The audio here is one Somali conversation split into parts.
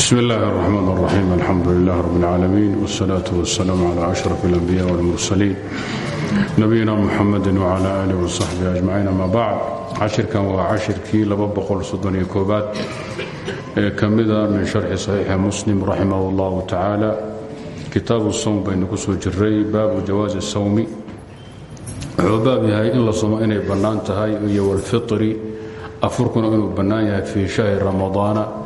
bsm اllahi الرحmn الرaxيim alxamdu lilah rb اlcaalamiin wالsalaaة wالsalaam clى أشhraf اlأnbiya wاlmursaliin nabiyina muxamadi wclى alih wصaxbih ajmaciin ama bacd cashirkan waa cashirkii aad ee ka mida min sharxi صaxiixi muslim raximah اllahu tacaala kitaabu sowm baynu ku soo jiray baabu jawaazi الsawmi wuxuu baab yahay in la somo inay bannaan tahay iyo wاlfiطri afurkuna inuu bannaan yahay fii shahri ramadaana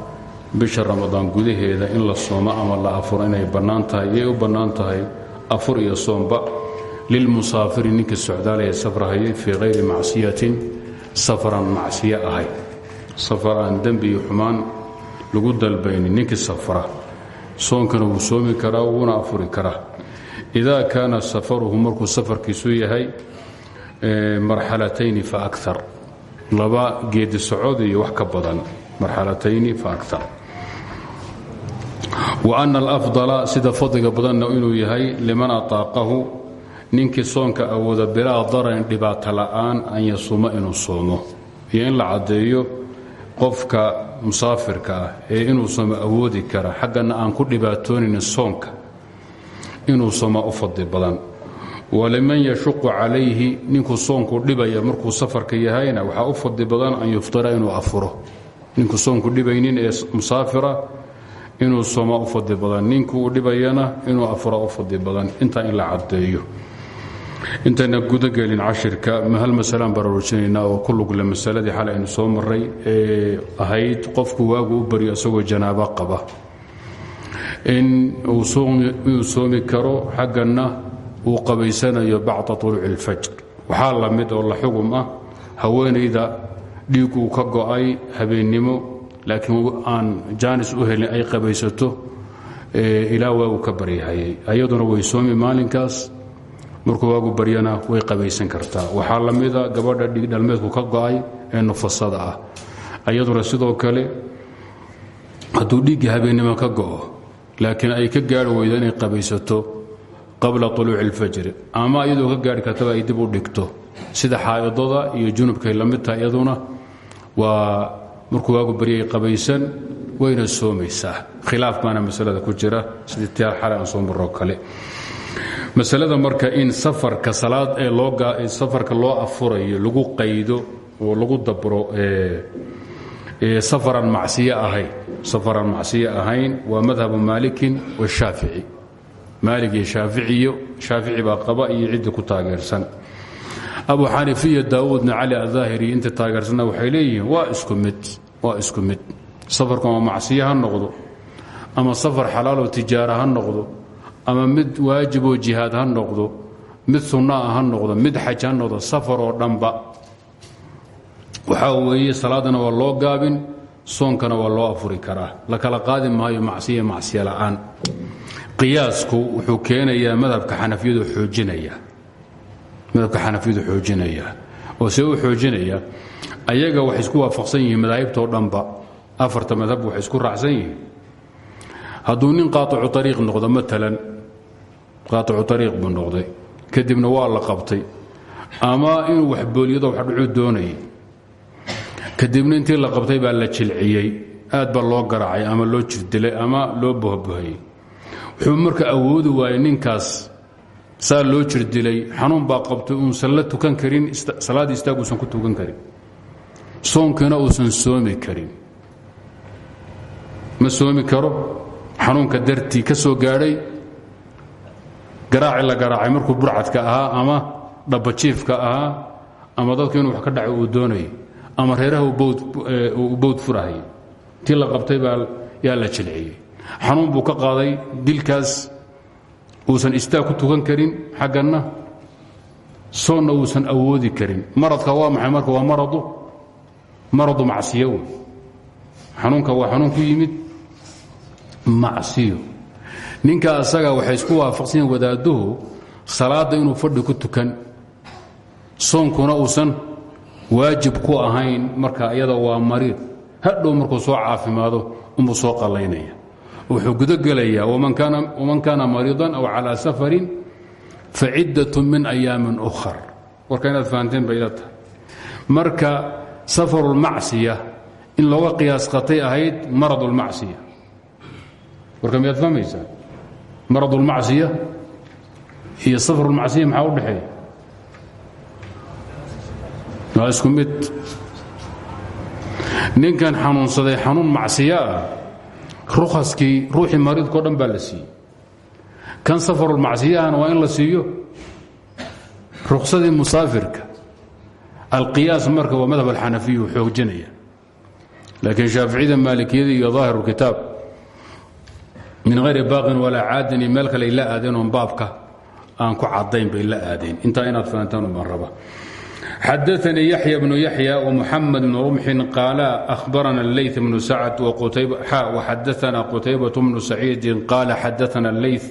bisha ramadaan gudaheeda in la soomo ama la afuro inay bannaan tahay iyay u afur iyo soomba. Lilmusaafiri ninkii socdaalaya safrahayay fii hayri macsiyatin safaran macsiyo ahay. Safar aan dembi xumaan lagu dalbaynin ninkii safra. Soonkana wuu soomi karaa wuuna afuri karaa. Idaa kaana safaruhu markuu safarkiisu yahay marxalatayni fa akar laba geedi socod iyo wax ka badan marxalatayni fa akar ana alafdala sida fadliga badanna inuu yahay liman ataaqahu ninkii soonka awooda bilaa dararin dhibaato la'aan an yasuuma inuu soomo. Iyo in la caddeeyo qofka musaafirka ah ee inuu soomo awoodi kara xaggana aan ku dhibaatoonaynin soonka inuu soomaa u fadli badan. Waliman yashuqu calayhi ninkuu soonku dhibaya markuu safarka yahayna waxaa u fadli badan an yuftira inuu afuro. Ninkuu soonku dhibaynin ee musaafira inuu soomaa u fadli badan ninkuu u dhibayana inuu afura u fadli badan intaa in la caddeeyo. Intayna gudagelin cashirka hal masalaan baraarujinaynaa oo ku lugle masaladii xal aynu soo maray ee ahayd qofku waagu u baryo isagoo janaabo qaba. In uu soomi karo xagganna uu qabaysanayo bacda tuluuci اlfajr waxaa la mid oo la xugum ah haweenayda dhiig uu ka go'ay habeennimo laakiin aan jaanis u helin ay qabaysato ilaa waagu ka baryahayay ayaduna way soomi maalinkaas markuu waagu baryana way qabaysan kartaa. Waxaa la mida gabadha dhiigdhalmeedku ka go'ay ee nufasada ah. Ayaduna sidoo kale hadduu dhiiggii habeennimo ka go'o laakiin ay ka gaari weydo inay qabaysato qabla طuluuci اlfajri ama iyadoo ka gaari kartaba ay dib u dhigto. Sida xaa'idada iyo junubkay la mid waa markuu waagu baryay qabaysan wayna soomaysaa. Khilaaf baana masalada ku jira. Sidii tia xalay soo maroo kale. Masalada marka in safarka salaad ee safarka loo afurayo lagu qaydo oo lagu dabro safaran macsiyo ahayn. Safaran macsiyo ahayn waa madhabu maalikin washaafici maalig iyo shaaficiyo shaafici baa qaba iyo cidda ku taageersan abu xaniifiya daawuudna cali adaahiri inta taageersanna waxay leeyihiin waa isku mid waa isku mid. Safarku ama macsiyo ha noqdo ama safar xalaaloo tijaara ha noqdo ama mid waajiboo jihaad ha noqdo mid sunnaa ha noqdo mid xaj ha noqdo safar oo dhanba. Waxaa weeye salaadana waa loo gaabin soonkana waa loo afuri karaa. La kala qaadi maayo macsiya macsiya la'aan. Qiyaasku wuxuu keenayaa madhabka xanafiyadu xoojinaya madhabka xanafiyadu xoojinaya oo see u xoojinaya ayaga waxay isku waafaqsan yihiin madaahibtoo dhanba afarta madhab waxay isku raacsan yihiin. Hadduu nin qaaicu ariiq noqdo maalan qaaicu ariiq buu noqday kadibna waa la qabtay. Ama inuu wax booliyado wax dhucuu doonayay kadibna intii la qabtay baa la jilciyey aad baa loo garaacay ama loo jirdilay ama loo bohbohayey wuxuu marka awoodi waayey ninkaas saa loo jirdilay xanuun baa qabtay uusan la tukan karin salaaddii istaag uusan ku tukan karin. Soonkiina uusan soomi karin. Ma soomi karo? Xanuunka dartii ka soo gaadhay? Garaaci la garaacay markuu burcadka ahaa ama dhabbajiifka ahaa? Ama dadku inuu wax ka dhaco uu doonayay ama reeraha uu bowd furahayay tii la qabtay yaa la jilciyey xanuun buu ka qaaday dilkaas uusan istaag ku tukan karin xagganna soonna uusan awoodi karin. Maradka waa maxay? Marka waa maradu maradu macsiyo. Xanuunka waa xanuun ku yimid macsiyo. Ninka asaga waxay isku waafaqsan yihiin wadaadduhu salaadda inuu fadhi ku tukan soonkuna uusan waajib ku ahayn. Marka iyada waa mariid hadhow markuu soo caafimaado unbuu soo qallaynaya wuxuu gudogelayaa waman kaana mariidan aw calaa safarin faciddat min ayaamin ukhar. Warka inaad fahanteen bay ila tahay. Marka safarulmacsiya in looga qiyaas qatay ahayd marad اlmacsiya warka miyaad fahmaysaa? Maradulmacsiya iyo safarulmacsiya maxaa u dhexeeya? Ninkan xanuunsaday xanuun macsiyo ah rukhaskii ruuxii mariidkao dhan baa la siiyey. Kan safarulmacsiyahana waa in la siiyo? Ruksadii musaafirka. Alqiyaas marka waa madhab alxanafiyu xoojinaya. Laakiin shaaficiyada maalikiyada iyo daahir kitaab min hayri baaqin walaa caadin iyo meel kale ay la aadeen oon baabka aan ku cadayn bay la aadeen. Intaa inaad fahantaan baan raba xadaanii yaxya bnu yaxya wmuxamed bnu rumxin qaala ahbarana leyt bnu sacd waxadaana qutaybat bnu saciidin qaala xadaana leyt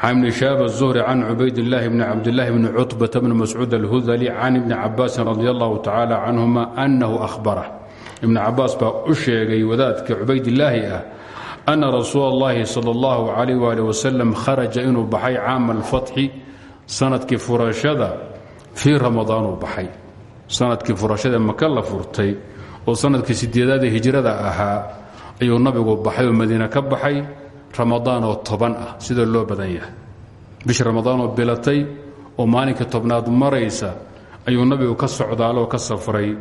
can bni shaab الzuhri can cubayd اllahi bni cabdاllahi bni cutbata bni mascuud alhudali can ibni cabaasin radi allahu tacaala canhuma anahu ahbarah ibn cabaas baa u sheegay wadaadka cubaydillaahi ah ana rasuul اllahi salى اllahu alayh ali wasalam kharaja inuu baxay caama alfatxi sanadkii furashada fii ramadaanuu baxay sanadkii furashada maka la furtay oo sanadkii sideedaadee hijrada ahaa ayuu nabigu baxay oo madiine ka baxay ramadaan oo toban ah sida loo badan yahay bish ramadaanoo bilatay oo maalinkai tobnaad maraysa ayuu nabigu ka socdaaloo ka safray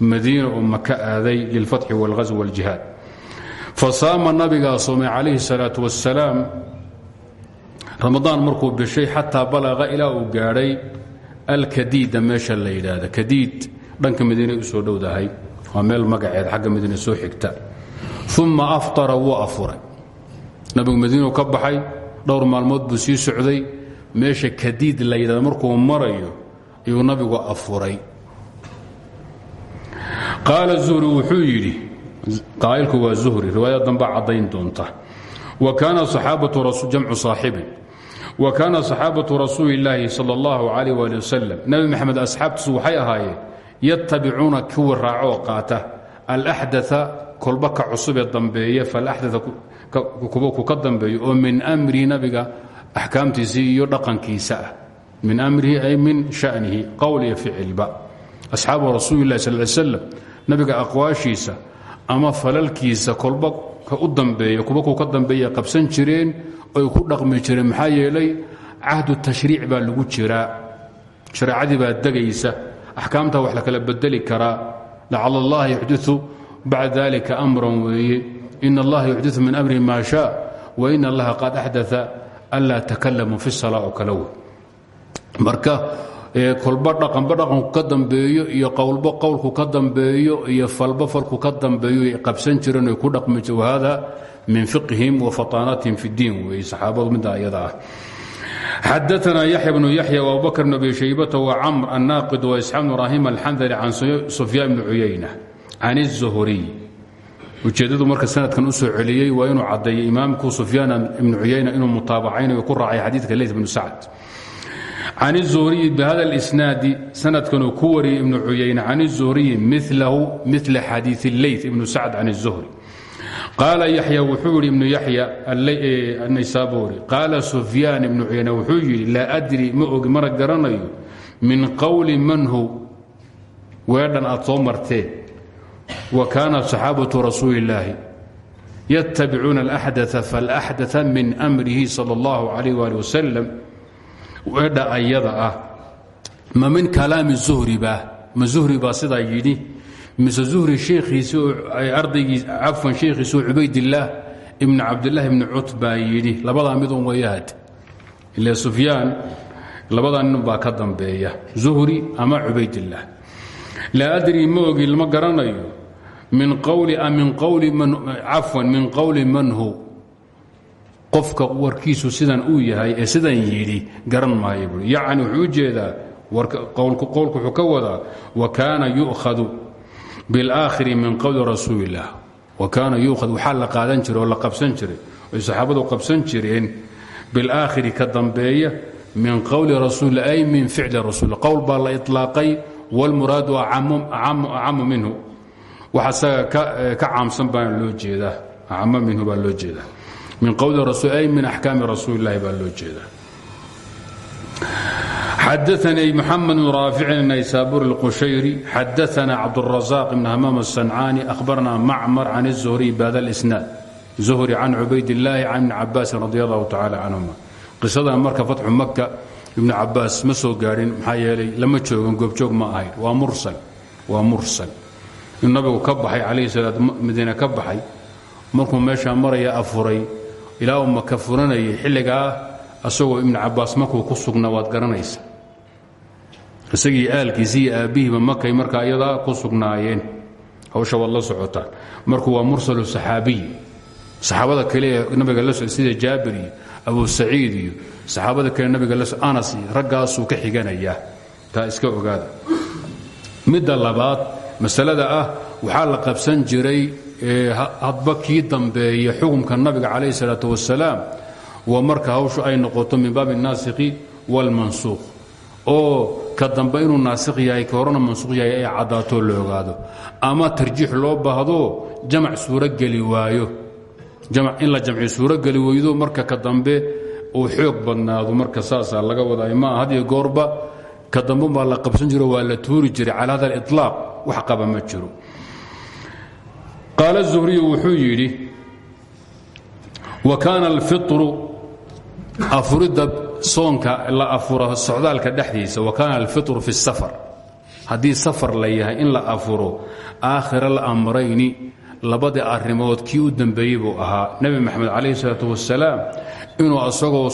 madiina oo maka aaday lilfatxi wاlghasw wاljihaad fasaama nabigaa soomay calayhi الsalaaة wasalaam ramadaan markuu bishay xataa balaqa ilaa uu gaadhay alkadiida meesha la yidhaahda kadiid dhanka madiinay u soo dhowdahay. Waa meel magaceed xagga madiine soo xigta. Uma aftara wuu afuray. Nabigu madiinuu ka baxay dhowr maalmood buu sii socday. Meesha kadiid la yidhahda markuu marayo ayuu nabigu afuray. Qaala zuhri wuxuu yidhi qaa'ilku waa zuhri riwaayad dambaa caddayn doonta. Wa kaana jamcu saaxibin wa kaana saxaabatu rasuuli illaahi sal اllahu calayh wali wasalam nebi maxamed asxaabtiisu waxay ahaayeen yattabicuuna kuwa raacoo qaata. Alaxdaa kolba ka cusubee dambeeya falaxdaa kuba ku ka dambeeyo oo min amrihi nabiga axkaamtiisii iyo dhaqankiisa ah. Min amrihi ay min shanihi qowl iyo ficilba. Asxaabu rasuuli lah sal slam nabiga aqwaashiisa ama falalkiisa kolba ka u dambeeya kuba ku ka dambeeya qabsan jireen oy ku dhaqmi jireen maxaa yeelay cahdu tashriic baa lagu jiraa. Shareecadii baa degaysa. Axkaamta wax la kala bedeli karaa lacala allaha yuxdiu bacda dalika amran weeye. In allaha yuxdiu min amrihi maa shaa. Wa in allaha qad axdaa anlaa takalamu fi sala oo kale wey marka kolba dhaqanba ka dambeeyo iyo qowlba qowlku ka dambeeyo iyo falba falku ka dambeeyo ay qabsan jireen ku dhaqmi wahada min fiqhihim wa fataanatihim fi اddiin weeye saxaabadu midda ayada ah xadaثna yaxya bnu yaxya وabubakr bn abi shaybata wcamr الnaaqid وisxaaq bn ibrahim alxandali can sufyaan bni cuyayna can الzuhriy ujeeddadu marka sanadkan u soo celiyey waa inuu caddeeyey imaamku sufyaan ibnu cuyayna inuu mutaabacaynayo ku raacay xadiidka leyt bnu sacd can الzuhriyi bhada اlisnaadi sanadkanuu ku wariyey ibnu cuyayna can الzuhriyi milahu mila xadiiث اleyt ibnu sacd can الzuhri qaala yaxya wuxuu yidhi ibnu yaxya naysaburi qaala sufyaan ibnu cuyayna wuxuu yidhi laa adri ma ogi mana garanayo. Min qowli man hu. Weedhan aad soo marteen wa kaana saxaabatu rasuuli illaahi yatabicuuna alaxdaa faalaxdaa min amrihi sal اllahu calayh ali wasalam weedha ayada ah. Ma min kalaami zuhri baa. Ma zuhri baa sidaa yidhi mise zuhri sheekhiisi ardaygii cafwan sheekhiisi oo cubaydillaah ibni cabdillaahi ibni cut baa yidhi labadaa midun wayahad ile sufyaan labadaa nin baa ka dambeeya zuhri ama cubaydillaah laa adri ma ogi lama garanayo min qowli min qowli man cafwan min qowli man hu. Qofka warkiisu sidan uu yahay ee sidan yidhi garan maayo yacni wuxuu u jeedaa qowlku wuxuu ka wadaa wa kaana yu'khadu bilaakhiri min qowli rasuulilah wa kaana yuuhad waxaa la qaadan jiray oo la qabsan jiray ay saxaabadu qabsan jireen bilaakhiri ka dambeeya min qowli rasuul ay min ficli rasuul qowl baa la ilaaqay wlmuraadu acamu minhu wax isaga ka caamsan baa loo jeedaa acamo minhu baa loo jeedaa min qowli rasuul ay min axkaami rasuulilahi baa loo jeedaa xadaanii mxamed bn raaficin naysabur اlqushayri xadaana cabdالrazaq bn hamaam الsancaani ahbarna macmar can الzuhriy bhada اlisnaad zuhri can cubaydillaahi can ibni cabaasin radi allahu tacaala canhuma qisadan marka fatxu maka ibnu cabaas ma soo gaadhin maxaa yeelay lama joogan goobjoog ma ahayn waa mursal waa mursal in nabigu ka baxay calayhi salaat madiine ka baxay markuu meeshaa maraya afuray ilaa uu maka furanayay xilligaa asagoo ibnu cabaas markuu ku sugna waad garanaysa isagii aalkiisi iyo aabbihiiba markaa iyadaa ku sugnaayeen. Hawsha waad la socotaan marku waa mursalu saxaabiy saxaabada kale nabiga la so sida jaabir abu said iyo saxaabada kale nabiga la so anas iyo raggaasuu ka xiganayaa. Taa iska ogaada. Midda labaad masalada ah waxaa la qabsan jiray hadba kii dambeeya xukumka nabiga calayhi salaatu wasalaam waa marka hawshu ay noqoto min baabi annaasiqi waalmansuuq oo ka dambe inuu naasikh yahay ka mansuuq yahay ay caddaatoo la ama tarjiix loo baahdo jamac suurogeli waayo. Jamac in la jamciyo suurogeli weydo marka ka dambe uu xoog badnaado marka saasaa laga waday maaha had goorba ka dambe baa la qabsan jiro waa la tuuri jiray cala hada wax qaba ma jiro. Qaal zuhriyu wuxuu yidhi wa kaana alfiطru afuridda soonka la afuro socdaalka dhexdiisa wa kaana alfitru fi safar. Haddii safar la yahay in la afuro aakhira alamrayni labadii arimood kii u dembeeyey buu ahaa. Nebi maxamed calayhi salaatu wasalaam inuu isagoo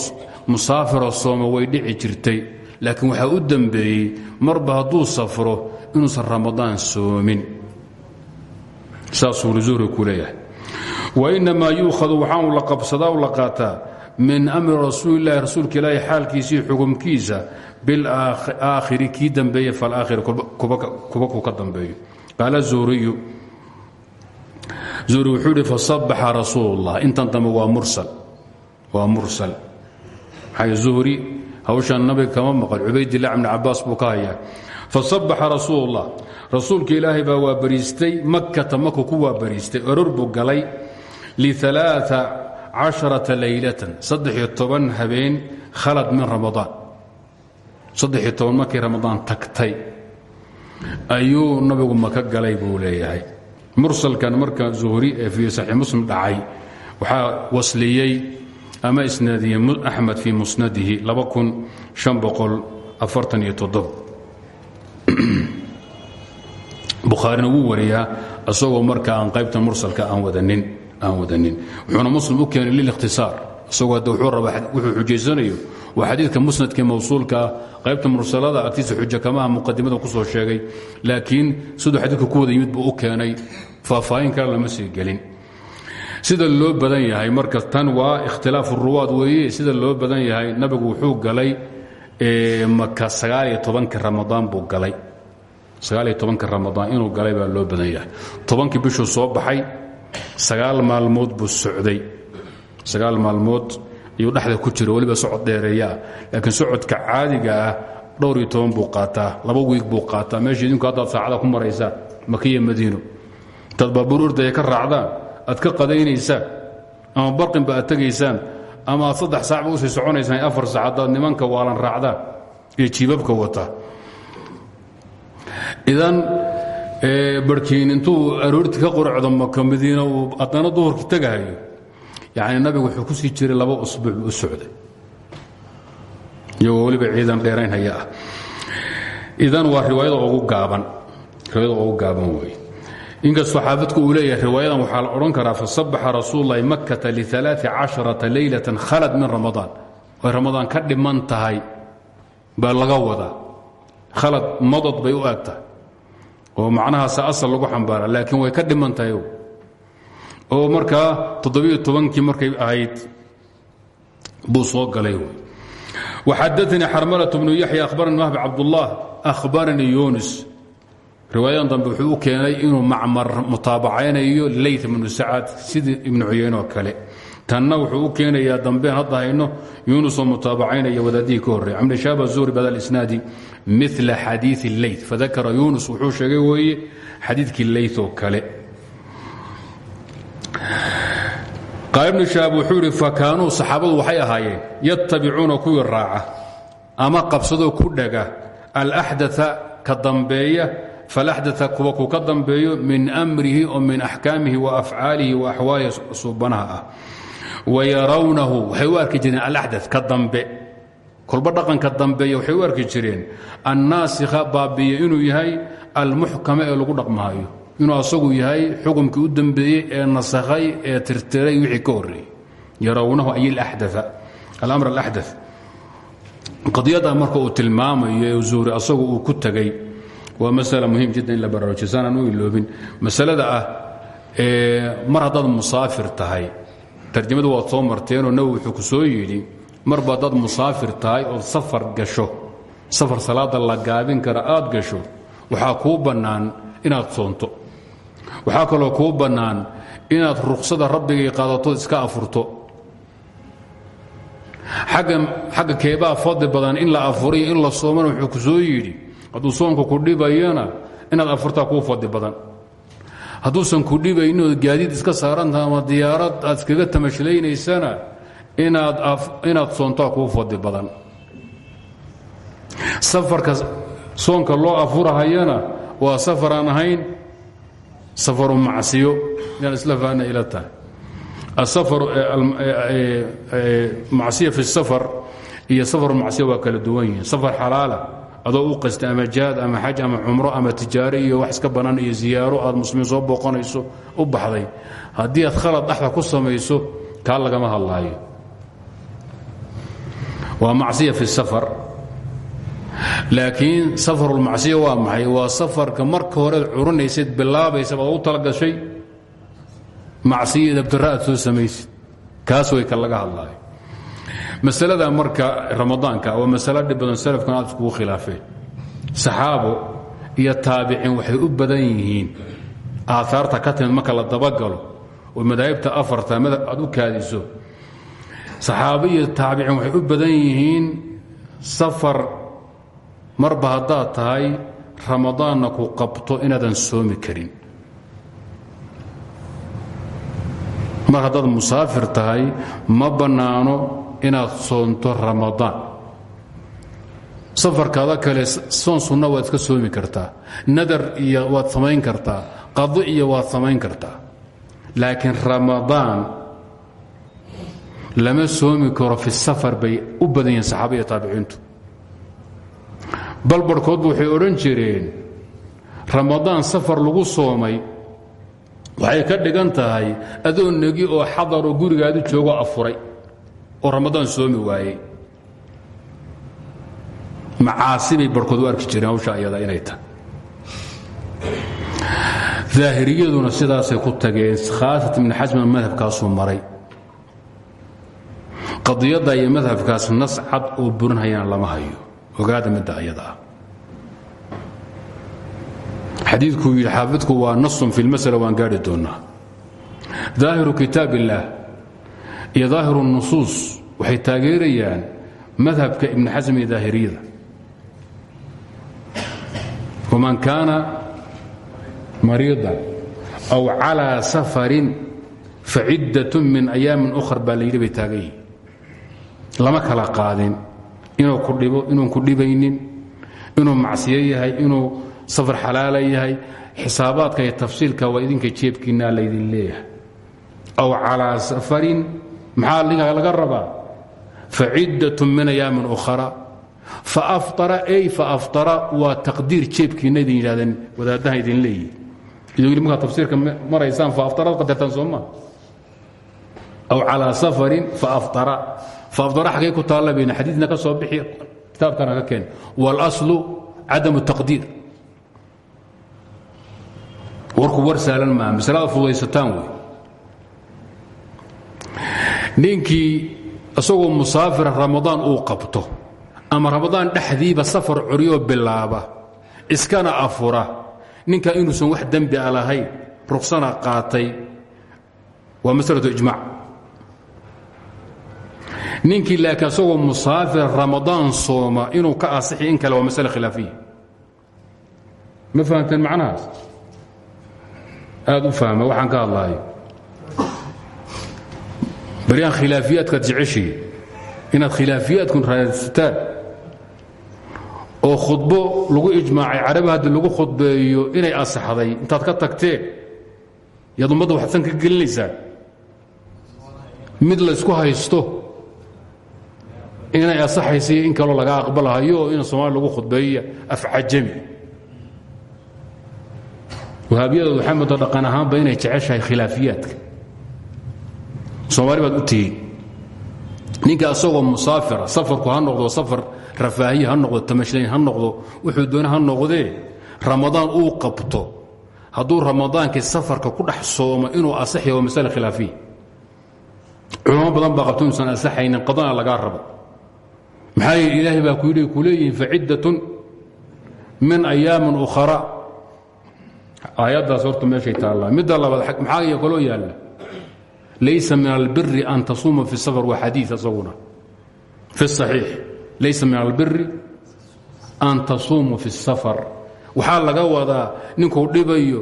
musaafiro soomo way dhici jirtay laakiin waxaa u dembeeyey marba hadduu safro inuusan ramadaan soomin. Saasuu lusuuri ku leeyahay. Wa inamaa yuukhadu waxaanu la qabsadaa u la qaataa min amri rasuulilahi rasuulka ilaahi xaalkiisii xukumkiisa bilaakhiri kii dambeeye falaakhiri kuba ku ka dambeeyo. Qaala zuhriyu zuhri wuxuu idhi fasabaxa rasuulullah. Intan dambe waa mursal waa mursal. Maxaa zuhri hawshan nabiga kama maqal cubaydillah ibni cabaas buu ka hayaa. Fasabaxa rasuulullah. Rasuulka ilaahay baa waa bariistay makkata maku ku waa bariistay oror buu galay lialaa casharata laylatan saddex-iyo toban habeen khalad min ramadaan saddex-iyo toban markii ramadaan tagtay ayuu nabigu maka galay buu leeyahay mursalkan marka zuhri ee fii saxiix muslim dhacay waxaa wasliyey ama isnaadiyey axmed fii musnadihi bukhaarina wuu wariyaa isagoo marka aan qaybta mursalka aan wadanin wuxuuna muslim u keenay lilikhtisaar isagoo hadda wuxuu rabaa wuxuu xujaysanayo waa xadiidka musnadkii mawsuulka ah. Qaybta mursalada agtiisa xujo kamaha muqadimada ku soo sheegay. Laakiin siduu xadiidka ku wada yimid buu u keenay. Faahfaahin kale lama sii gelin. Sida loo badan yahay marka tan waa ikhtilaafu ruwaad weeye. Sida loo badan yahay nabigu wuxuu galay maka sagaaliyo tobanki ramadaan buu galay. Sagaaliyo tobanki ramadaan inuu galay baa loo badan yahay. Tobankii bishuu soo baxay sagaal maalmood buu socday. Sagaal maalmood iyuu dhexda ku jiro weliba socod dheereeyaah laakiin socodka caadiga ah dhowr iyo toban buu qaataa laba wiig buu qaataa. Meesha idinku haddaad saacada ku maraysaan makiya madiino. Intaad baabuur ordaya ka raacdaan aad ka qadaynaysaan ama barqinba aad tegaysaan ama aad saddex saacba u sii soconaysaan afar saac haddaad nimanka waalan raacdaan ee jiibabka wata. Idan barhkiin intuu aroorti ka qorocdo maka madiina uu haddana duhurkii tegahayo yacni nabigu wuxuu ku sii jiray laba usbuuc buu u socday. Iyagoo weliba ciidan dheerayn haya ah. Idan waa riwaayada ugu gaaban. Riwaayada ugu gaaban weeye inkastoo xaafidku uu leeyahay riwaayadan waxaa la odhan karaa fasabaxa rasuululahi makkata lialaai casharata leylatan khalad min ramadaan way ramadaan ka dhiman tahay baa laga wadaa. Khalad madod bay u eg tahay oo macnahaasa asal lagu xambaara laakiin way ka dhiman tahay oo markaa toddobiyo tobankii markay ahayd buu soo galay waxadaanii xarmalة bnu yaxya ahbaranii wahb cabdullah ahbaranii yunis riwaayadan dambe wuxuu u keenay inuu macmar mutaabacaynayo leyt bnu sacad sidii ibnu cuyeyneoo kale. Tanna wuxuu u keenayaa dambeen hadda hayno yuunusoo mutaabacaynaya wadaadihii ka horrey camr shaaba zuhri bada mila xadiii leyt fadakara yuunus wuxuu sheegay weeye xadiidkii leyt oo kale. Qaal ibnu shahaab wuxuu idhi fakaanuu saxaabadu waxay ahaayeen yattabicuuna kuwii raaca ama qabsadoo ku dhaga alaxdaa ka dambeeya falaxdaa kuwa ku ka dambeeyo min amrihi oo min axkaamihi wa afcaalihi wa kolba dhaqanka dambeeya waxay u arki jireen annaasikha baabiya inuu yahay almuxkama ee lagu dhaqmaayo inuu asagu yahay xukumkii u dambeeyey ee nasakhay ee tirtiray wixii ka horreeyey. Yarawnahu ay alamr alaxda qadiyada marka uu tilmaamayo ee asagu uu ku tegay waa masala muhiim jiddan in la baraarujiyo saanaan u iloobin. Masalada ah mar haddaad musaafir tahay tarjamadu waad soo marteenoo nabi wuxuu ku soo yidhi marba haddaad musaafir tahay ood safar gasho safar salaada la gaabin kara aad gasho waxaa kuu bannaan inaad soonto. Waxaa kaloo kuu bannaan inaad ruksada rabbigay qaadatood iska afurto. Xagga keebaa fadli badan in la afuriyo in la soomana wuxuu ku soo yidhi hadduu soonka ku dhibayana inaad afurtaa kuu fadli badan. Hadduusan ku dhibayn inood gaadiid iska saarantaha ama diyaarad aad iskaga tamashleynaysana inaad soontaa kuu fadli badan. Safarka soonka loo afurahayana waa safar aan ahayn safaru macsiyo inaan isla faana ila tahay. Macsiya fi safar iyo safaru macsiya waa kala duwan yihiin. Safar xalaala adoo u qastay ama jaad ama xaj ama cumro ama tijaaro iyo wax iska bannaan iyo ziyaaro aad muslimiin soo booqanayso u baxday. Haddii aad khalad dhaxda ku samayso kaa lagama hadlaayo waa macsiya fi safar. Laakiin safarulmacsiya waa maxay? Waa safarka marka horead curinaysayd bilaabaysa baad u talagashay macsiya dabtara aad soo samaysid. Kaas way ka laga hadlaayo masalada marka ramadaanka waa masalo dhib badan salafkan aad iskugu khilaafeen. Saxaabo iyo taabiciin waxay u badan yihiin. Aaaarta ka timid marka la dabagalo oo madaahibta afarta aad u kaadiso saxaabo iyo taabiciin waxay u badan yihiin safar marba haddaad tahay ramadaanna ku qabto inaadan soomi karin. Mar haddaad musaafir tahay ma bannaano inaad soonto ramadaan. Safarkaada kale soon sunna waad iska soomi kartaa nadar iyo waad samayn kartaa qado iyo waad samayn kartaa. Laakiin ramadaan lama soomi karo fi safar bay u badan yihiin saxaaba iyo taabiciintu. Balbarhkoodba waxay odhan jireen ramadaan safar lagu soomay waxay ka dhigan tahay adoo negi oo xadaroo gurigaadu joogo afuray oo ramadaan soomi waayey. Macaasi bay barhkood u arki jireen hawsha ayada inay tahay. Daahiriyaduna sidaasay ku tageen khaasatan ibn xasman madhabkaasuu maray qadiyadda iyo madhabkaas nas cad oo burinhayana lama hayo. Ogaada midda ayada ah. Xadiidkuu yidhi xaafidku waa nasun fi lmasala waan gaari doonnaa daahiru kitaab illaah iyo daahiru nusuus waxay taageerayaan madhabka ibni xasm iyo waman kaana mariidan aw calىa safarin faciddat min ayaamin ukhar baa la yidhi lama kala qaadin. Inuu ku dhibo inuun ku dhibaynin. Inuu macsiyo yahay inuu safar xalaala yahay. Xisaabaadka iyo tafsiilka waa idinka jeebkiinaa laydin leeyahay. Aw calaa safarin maxaa laga rabaa? Faciddatun min ayaamin ukhra. Faafara ey faafara waa taqdiir jeebkiina idin yidhahdeen wadaadaha idin leeyihiin idoo markaa tafsiirka maraysaan faaftaraad qadartaan soomaa aw calaa safarin faafara faafطara xaggay ku taalla bayna xadiidna ka soo bixi kitaabkana ka keen wاlaslu cadam الtaqdiir warku war saalan maa masalada fudaysataan wey ninkii isagoo musaafira ramadaan uu qabto ama ramadaan dhexdiiba safar coryoo bilaaba iskana afura ninka inuusan wax dembi a lahayn ruksana qaatay waa masalatu ijmac ninkii laakiin isagoo musaafira ramadaan sooma inuu ka asixi in kale waa masale khilaafiya ma fahamteen macnahaas? Aad u fahma waxaan ka hadlaayo baryaan khilaafiyaadkaad jeceshihi inaad khilaafiyaadkun raadsataan oo khudbo lagu ijmaacay carabi lagu khudbeeyo inay asaxday intaad ka tagteen yaad ummadda waxsan ka gelinaysaan? Mid laysku haysto inay asaxaysa in kaloo laga aqbalahayo oo in soomaali lagu khudbeeya afcajami wahaabiyada waxaamooda dhaqan ahaanba inay jeceshahay khilaafiyaadka. Soomaali baad u tihiin ninka asagoo musaafira safarku ha noqdo safar rafaahiye ha noqdo tamashlayn wuxuu doona ha ramadaan uu qabto. Hadduu ramadaankii safarka ku dhex soomo inuu asaxya waa masale khilaafiya badan baa qabto inuusan qadana lagaa rabo maxaa yeele ilaahay baa ku yidhi ku leeyihiin faciddatun min ayaamin ukhara. Aayaddaas horta meeshay taallaa midda labaad maxaa kaloo yaalla? Laysa min albiri an tasuuma fi safar waa xadii isaguna. Fi saxiix laysa min albiri an tasuumuu fi safar. Waxaa laga wadaa ninkuu dhibayo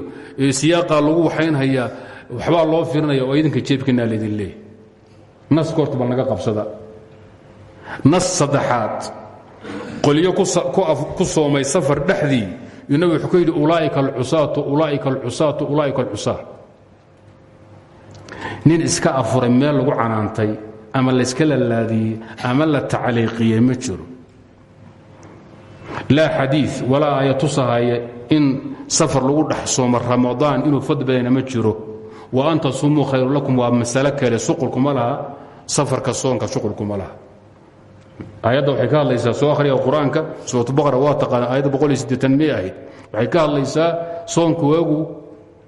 siyaaqaa lagu waxaynhayaa waxbaa loo firinaya oo idinka jeebkiinaa laydin leeyahy naska horta naga qabsada nas saddexaad. Qolyo ku soomay safar dhexdii yuu nabig wuxuu ku yidhi ulaaika alcusaatu ulaaika alcusaatu ulaaika alcusaa nin iska afuray meel lagu canaantay ama layska lalaadiyey ama la tacliiqiyey ma jiro. Laa xadii walaa aaya tusahaya in safar lagu dhex soomo ramadaan inuu fadli badana ma jiro. Wa an tasumuu khayru lakum waa masalo kale suqulkuma laha safarka soonka shuqulkuma laha aayadda waxay ka hadlaysaa soo akhriya qur'aanka suuratu baqara waa taqaana aayadda boqol iyo siddeetan waxay ka hadlaysaa soonku waagu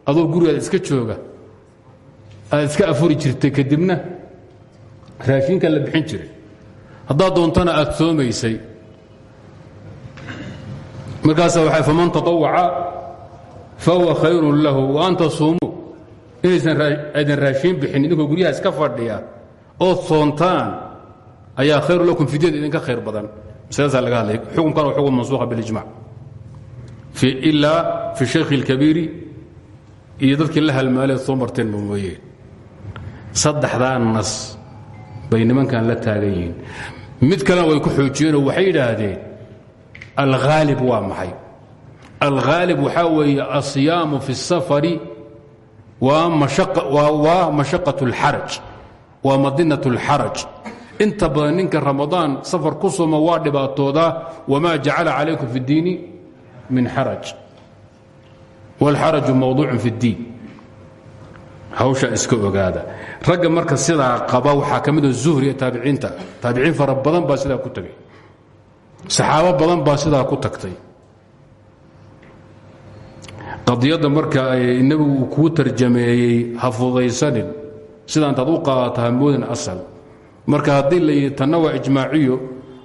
adoo gurigaada iska jooga aad iska afuri jirtay kadibna raashinka la bixin jiray. Haddaad doontana aad soomaysay. Markaasa waxay faman taطawaca fahuwa khayrun lahu wa an tasuumuu inaysan aydan raashiin bixin idinkoo guryaha iska fadhiya ood soontaan ayaa khayru lakum fidyada idinka khayr badan masaladasaa laga hadlay xukunkan waa xukun mansuuqa bilijmac ilaa fi shaykhi اlkabiiri iyo dadkii la halmaaleed soo marteen ma mooyeen saddexdaa nas bay nimankan la taagan yihiin mid kalena way ku xoojiyeenoo waxay yidhaahdeen alhaalib waa maxay alhaalib waxaa weeye asiyaamu fi الsafari waa mashaqaة اlxaraj waa madinaة اlxaraj inta badan ninka ramadaan safar ku soma waa dhibaatoodaa wma jacala calaykum fi اddiini min xaraj wاlxaraju mawduuc fi اddiin hawsha iska ogaada ragga marka sidaa qaba waxaa ka mida zuhri ee taabiciinta taabiciin fara badan baa sidaa ku tagay saxaabo badan baa sidaa ku tagtay qadiyadda marka nebigu uu kuu tarjameeyey ha fudaysanin sida intaad u qaadata hamoodin asal marka haddii la yidhi tanna waa ijmaaciyo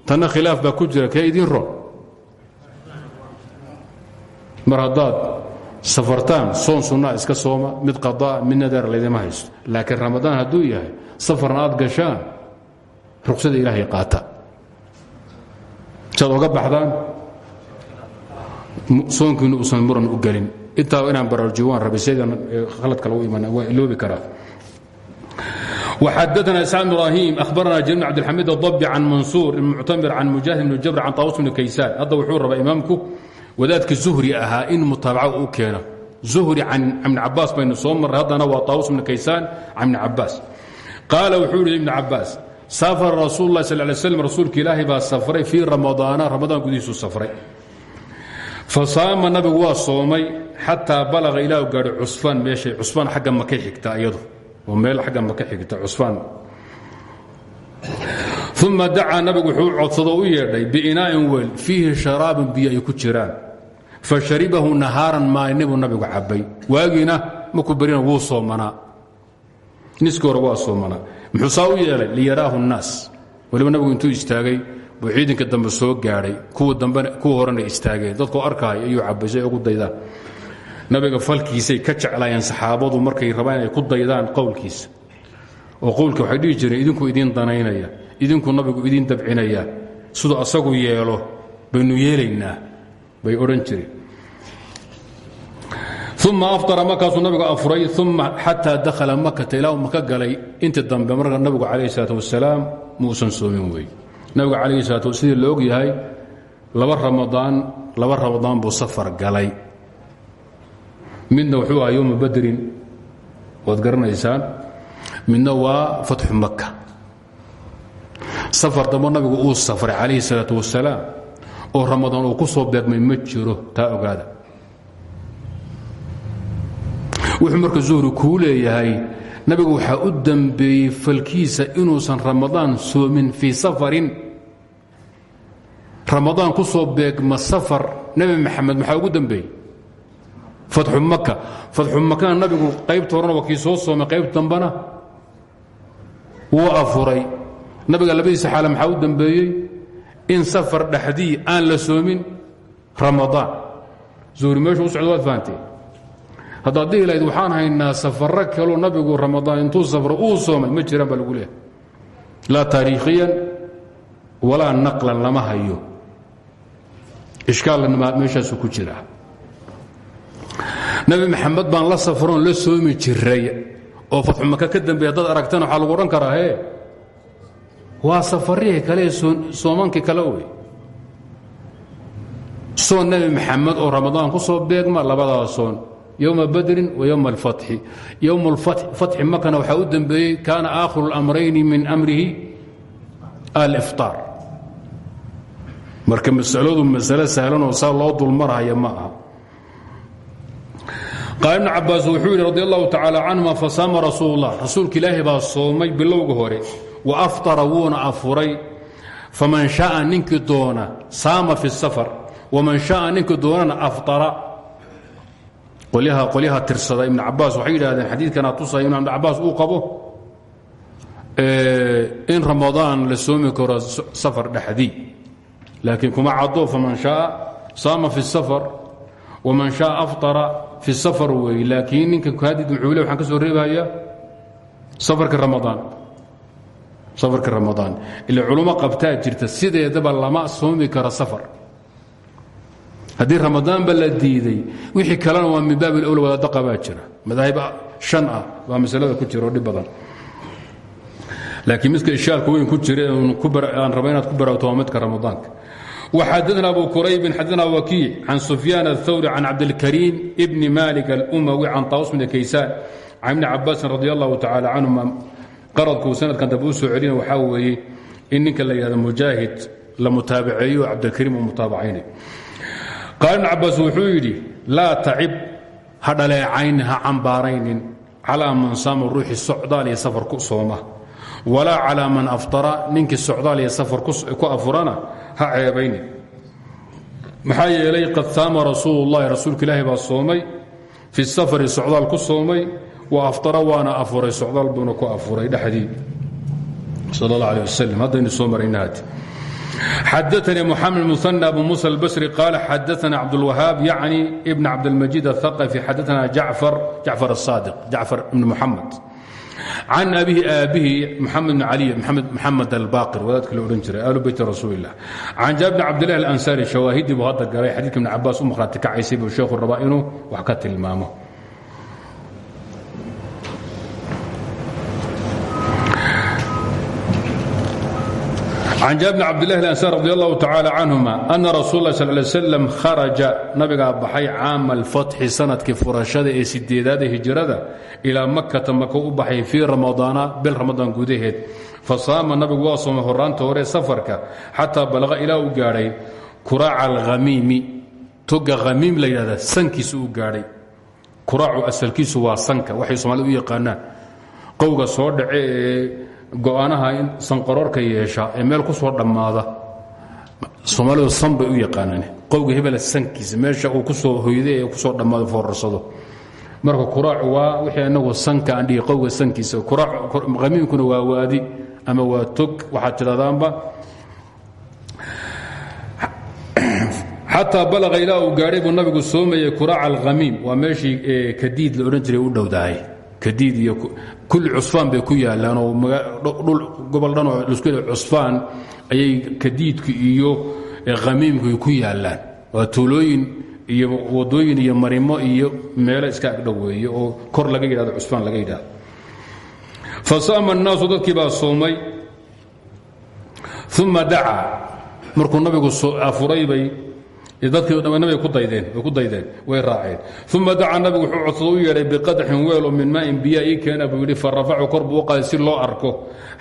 tanna khilaaf baa ku jira kee idiin ron mar haddaad safartaan soon sunnaa iska sooma mid qadaa mid nadaar laydima haysto. Laakiin ramadaan hadduu yahay safarna aad gashaan ruqsada ilaahay qaata. Saad oga baxdaan? Soonkiinu uusan muran u gelin. Intaaba inaan baraarujiyo waan rabay saydan khaladka lagu iman waa iloobi karaa وxadثna إسحاq بن إbrahيم أhbarna jرير بن cبدالحamid الضبي can maنsuur المctamir can mujaahid بن jabr can طاوus بن kaysaan hadda wuxuu rabaa imaamku wadaadka zuhri ahaa in mutaabaco u keeno zuhri can ibn cabaas baynu soo marray haddana waa طاawus بن kaysaan can ibn cabaas qaala wuxuu yihi ibn cabaas safara rasuul الlah sl ly slm rasuulka ilaahi baa safray fii ramadaana ramadaan gudihiisuu safray fasaama nabigu waa soomay xataa balaga ilaahu gaadho cusfaan meeshay cusfaan xagga makay xigta iyadu oo meel xagga maka xigta cusfaan uma dacaa nabigu wuxuu codsadoo u yeedhay biinaa'in weel fiihi sharaabun biyo ay ku jiraan. Fa sharibahu nahaaran maalinibuu nabigu cabbay. Waagiina markuu berina wuu soomanaa niskii hore waa soomanaa muxuu saa u yeelay liyaraahu nnaas. Weliba nabigu intuu istaagay buu ciidanka dambe soo gaadhay kuwa horena istaageen dadkoo arkahay ayuu cabbay say ugu daydaan nabiga falkiisay ka jeclaayeen saxaabadu markay rabaan inay ku daydaan qowlkiisa oo qowlka waxay dhihi jireen idinku idiin danaynaya idinku nabigu idiin dabcinaya. Siduu asagu yeelo baynu yeelaynaa bay odhan jireen. Uma afطara markaasuu nabigu afuray uma xataa dakhala makata ilaa maka galay. Intii dambe marka nabigu calayh salaat wasalaam muusan soomin wey nabigu calayh salaat sidii la yahay laba ramadaan laba ramadaan buu safar galay midna wuxuu ahaa yowma badrin waad garanaysaan. Midna waa fatxu maka safar dambo nabigu uu safray calayhi salaatu wasalaam oo ramadaan uu ku soo beegmay ma jiro taa ogaada. Wuxuu marka zuhri kuu leeyahay nabigu waxaa u dambeeyey falkiisa inuusan ramadaan soomin fii safarin. Ramadaan ku soo beegma safar nebi maxamed maxaa ugu dambeeyey fatxu maka fatxu makana nabigu qaybta horena waa soo soomay qaybt dambana wuu afuray. Nabiga labadiisa xaala maxaa u dambeeyey? In safar dhexdii aan la soomin ramadaan zuhri meeshu u socdo waad fahanteen haddaad dhihi waxaan haynaa safarro kaloo nabigu ramadaan intuu safro uu soomay ma jiraan baa lagu leehay laa taariikhiyan walaa naqlan lama hayo. Ishkaalna meeshaasu ku jira nabi maxamed baan la safroon la soomi jiray oo fatxu maka ka dambeey haddaad aragtana waxaa lagu odhan karaa hee waa safarihii kale soomankii kale wey soon nebi maxamed oo ramadaan ku soo beegma labadaa soon yowma badrin wa yowma alfatxi. Yowma alfatxi makana waxaa u dembeeyey kaana aakhiru اlamrayni min amrihi alifطaar marka masaladu masale sahlanoo saa loo dulmarhaya qaal ibnu cabbaas wuxuu yidhi radi allahu tacaala canhuma fasaama rasuulullah. Rasuulka ilaahi baa soomay bilowga hore wa aftara wuuna afuray. Faman sha'a ninkii doona saama fi safar. Waman sha'a ninkii doonana aftara. Qolyaha qolyaha tirsada ibnu cabbaas waxay yidhahdeen xadiidkan atusay inu ibnu cabbaas uu qabo in ramadaan la soomi karo safar dhexdii. Laakiin kuma caddo faman sha'a saama fi safar. Waman sha'a aftara fi safar weeye laakiin ninka kaadid muxuule waxaan ka soo reebayaa safarka ramadaan safarka ramadaan ila culummo qabtaa jirta sideedaba lama soomi karo safar haddii ramadaanba la wixii kalena waa min baab اlowla wadaadaqa jira madaahib shan ah baa ku jira oo dhib badan laakiin midka ishaalka weyn ku jira aan raba ku baraagto waa ramadaanka وxadثna أbu كرayb xadثna وkيع عan سفyاn الثwري عan cabdالكريم بن mالك الأmوي عan طاوس بن kaysاn can بن cabاasi رضي الله تaعالى canهuma qaradkuu sanadkan dambe u soo celina waxaa weeye in ninka la yihahdo mujaahid la mutaabaceeyo cabdالكريم uu mutaabacaynay qaal بن cabaas wuxuu yidhi laa tacib ha dhaleecayn ha cambaaraynin calىa man saama ruuxi socdaal iyo safar ku sooma walaa calىa man aftara ninkii socdaal iyo safar ku afurana ha ceebayni maxaa yeelay qad saama rasuul اllahi rasuulka ilaahi baa soomay fi safari socdaal ku soomay wa aftara waana afuray socdaal buuna ku afuray dhexdii sal اllah alيه waslm haddaynu soo maraynaad xadaanii mxamed muثنى abu muسى الbsri qaal xadaana cabdالwahaab yacni bn cabdالmajid الثaqفi xadaana jacfar الصaadiq jacfar ibn muxamed can abihi aabihi maxamed bn cali maxamed albaqir wadaadka la odhan jiray ahlu beyti rasuuli illah can jaabir bn cabdillahi alansari shawaahidii buu hadda galay xadiidka ibn cabaas u maqhraati kacaysay buu sheekhu rabaa inuu wax ka tilmaamo can jaabir bn cabdillahi alansari radi allahu tacaala canhuma ana rasuul lah sal ly slam kharaja nabigaa baxay caama alfatxi sannadkii furashada ee sideedaad ee hijrada ilaa makata maka u baxay fii ramadaana bil ramadaan gudaheed fa saama nabigu waa soomay horaanta hore safarka xataa balaqa ilaa uu gaadhay kuraaca alhamiimi toga hamiim la yidhahda sankiisa uu gaadhay kuraacu asalkiisu waa u yaqaanaan go'aanaha in sanqaroorka yeesha ee meel ku soo dhammaada. Soomaalidu san u yaqaanaan. Qowga hebela sankiisa meesha uu ku soo hoyday ee ku soo dhammaado foorarsado marka kuraacu waa wixii anagu sanka aan dhihi qowga sankiisa. Hamiimkuna waa waadi ama waa tog waxaad tidhahdaanba xataa balaqa ilaa uu gaadhay buu nabigu soomayay kuraaca alhamiim waa meeshii kadiid la odhan jiray u dhowdahay kadiid iyo kulli cusfaan bay ku yaalaan oo dhul gobol dhan oo lasku cusfaan ayay kadiidku iyo hamiimku ku yaalaan. Waa tuulooyin iyo wadooyin iyo marimo iyo meelo iska agdhow weeye oo kor laga yidhahdo cusfaan laga yidhahdo. Fa saama annaasu dadkii baa soomay uma dacaa. Markuu nabigu afuray bay dadkii nabiga ku daydeen way ku daydeen way raaceen. Uma dacaa nabigu wuxuu codsado u yeedhay biqadaxin weel oo min maain biya ii keena buu yidhi farafacu kor buu u arko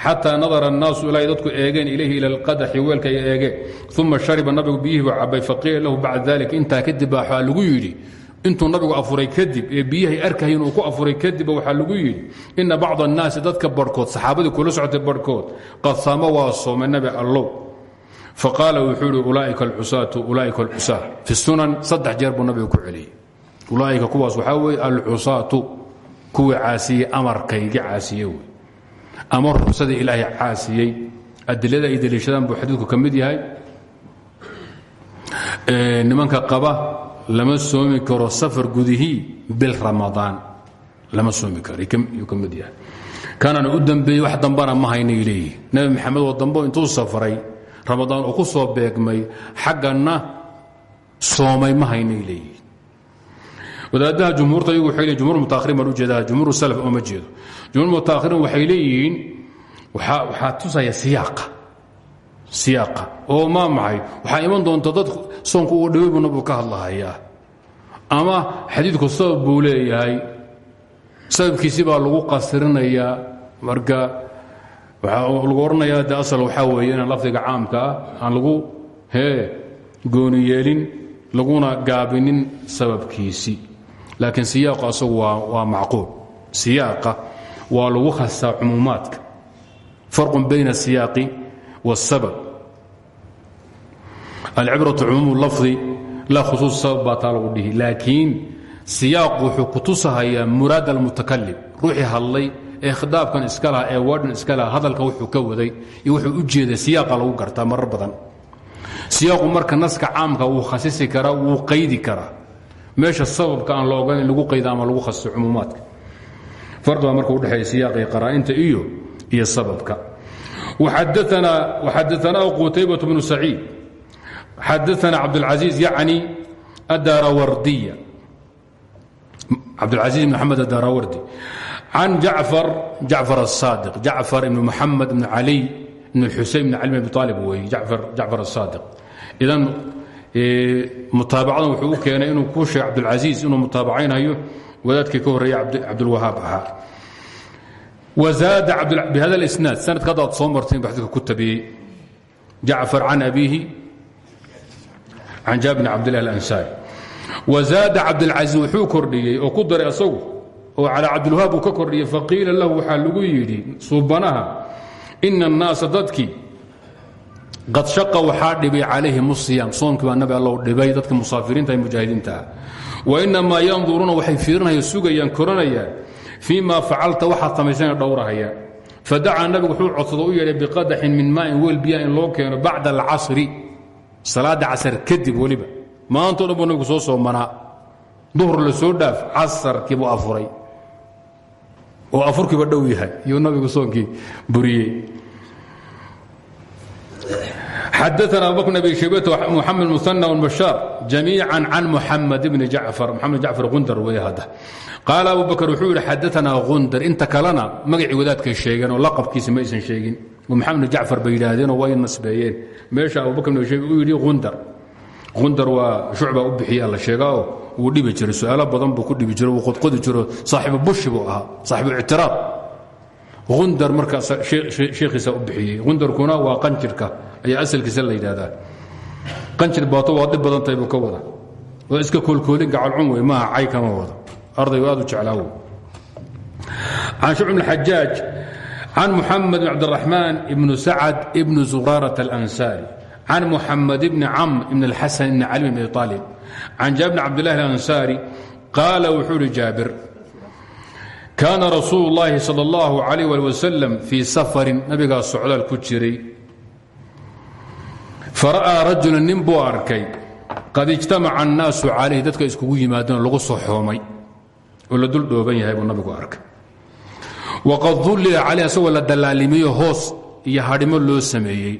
xataa nadara annaasu ilaa dadku eegeen ilayhi ila alqadaxi weelka ay eegeen. Uma shariba nabigu biyihii buu cabay faqiila lahu bacda dalika intaa kadib baa lagu yidhi intuu nabigu afuray kadib ee biyahay arkahayn uu ku afuray kadib waxaa lagu yidhi ina bacda annaasi dadka barhkood saxaabadii kula socotay barhkood qad saama waa soomay nabi faqaala wuxuu ihi ulaaika alcusaatu ulaaika alcusaa fi sunan saddex jeer buu nabiga ku celiyey. Ulaaika kuwaas waxaa weeye alcusaatu kuwii caasiyey amarkayga caasiye wey ama rugsadii ilaahay caasiyey. Adilada ay deliishadaan buu xadiidku ka mid yahay. Nimanka qaba lama soomi karo safar gudihii bil ramadaan. Lama soomi karo yuu ka mid yahay. Kanana u dambeeyey wax dambana ma haynay leeyihi nebi maxamed ramadaan uu ku soo beegmay xagganna soomay ma haynay leeyihi wadaadaha jumhuurta iyagu waxay leeyihiin jumhur mutaakhirin baan u jeedaa jumhur salaf oo ma jeedo. Jumhur mutaakhirin waxay leeyihiin waxaa tusaya siyaaqa siyaaqa. Oo maa maxay waxaa iman doonta dad soonku uu dhawey buu nabigu ama xadiidku sabab buu leeyahay sababkiisi baa lagu qasrinayaa marka lagu odhanayaa de asal weeye inaan lafdiga caamka ah aan lagu hee gooni yeelin laguna gaabinin sababkiisii laakiin siyaaqu asagu waa macquul. Siyaaqa waa lagu khasaa cumuumaadka. Farqun bayna asiyaaqi waاsabab alcibraةu cumuum lafdi laa khusuus sabab baa taa lagu dhihi. Laakiin siyaaqu wuxuu ku tusahayaa muraad almutakalim ruuxii hadlay ee khidaabkan iska laha ee wadhan iska laha hadalka wuxuu ka waday iyo wuxuu u jeeday siyaaqa lagu gartaa marar badan siyaaqu marka naska caamka wuu khasisi karaa wuu qaydi karaa meesha sababka aan la ogan in lagu qayda ama lagu khasiso cumuumaadka farqi baa marka udhexeeya siyaaqii qaraa'inta iyo iyo sababka waxadaanaa qutaybaة bnu saciid xadaana cabdاlcaزiiz yacni adarawardiya cabdاlcaزiiz bn mxamed adarawardi can jacfar jacfar asaadiq jacfar ibn muxamed ibn cali ibn xusein ibn cali bn abi aalib weeye jacfar asaadiq idan mutaabacadan wuxuu u keenay inuu kuu sheeg cabdulcasiis inuu mutaabacaynayo wadaadkii ka horreeya cabdulwahaab ahaa wazaada bihada isnaad sanadka haddaad soo martayn bu xadiidka ku tabiyey jacfar can abiihi can jaabir bn cabdilah alansaari wazaada cabdilcasiis wuxuu kordhiyey oo ku daray asagu oo calى cabdilwahaab uu ka kordhiyey faqiila lahu waxaa lagu yidhi suubanaha ina الnaasa dadkii qad shaqa waxaa dhibay calayhim الصiyaam soomkii baa nabi allow dhibay dadka musaafiriinta ee mujaahidiinta ah wainamaa yanduruuna waxay fiirinayaan sugayaan koranayaan fii ma facalta waxaad samaysana dhowrahaya fadacaa nabigu wuxuu codsado u yeedhay biqadaxin min maain weel biya in loo keeno bacda alcasri salaadda casar kadib weliba maantao dhan buu nabigu soo soomanaa duhur la soo dhaaf casarkiibuu afuray oo afurkiiba dhow yahay. Iyuu nabigu soonkii buriyey. Xadaana abu bakr bn abi shaybata muxamed muana wbashaar jamiica can muxamed bni jacfar. Muxamed jacfar gundar wey hadda qaala abu bakr wuxuu yidhi xadaanaa gundar inta kalena magacii wadaadkay sheegeen oo laqabkiisa ma aysan sheegin. Oo maxamed bn jacfar bay yidhaahdeenoo way nasbeeyeen. Meesha abu bakr bn abi shayba uu yidhi gundar gundar waa shucba u bixiya la sheegaao wuu dhibi jiray su'aalo badan buu ku dhibi jiro wuu qodqodi jiro. Saaxibu bushi buu ahaa saaxibu ictiraad gundar marka sheekhiisa u bixiyey. Gundarkuna waa qanjirka ayaa asalkiisa la yidhahdaa qanjir baato waa dhib badan tahay buu ka wada waa iska koolkoolin gacalcun wey maaha cay kama wado. Ardaygu aad u jeclaawo can shucb xajaaj can muxamed bn cabdiraxmaan ibnu sacad ibnu zuraarat alansaari can muxamed bni camr ibn alxasan ibni cali bn abi aalib can jaabir bn cabdillahi alansaari qaala wuxuu ihi jaabir kaana rasuulu اllaahi salى اllahu alayh ali wasalam fii safarin nabigaa socdaal ku jiray fara'aa rajulan nin buu arkay qad ijtamaca annaasu calayhi dadka iskugu yimaadeen lagu soo xoomay oo la dul dhooban yahay buu nabigu arkay waqad dullila calayh asagoo la dallaalimiyo hoos iyo hadhimo loo sameeyey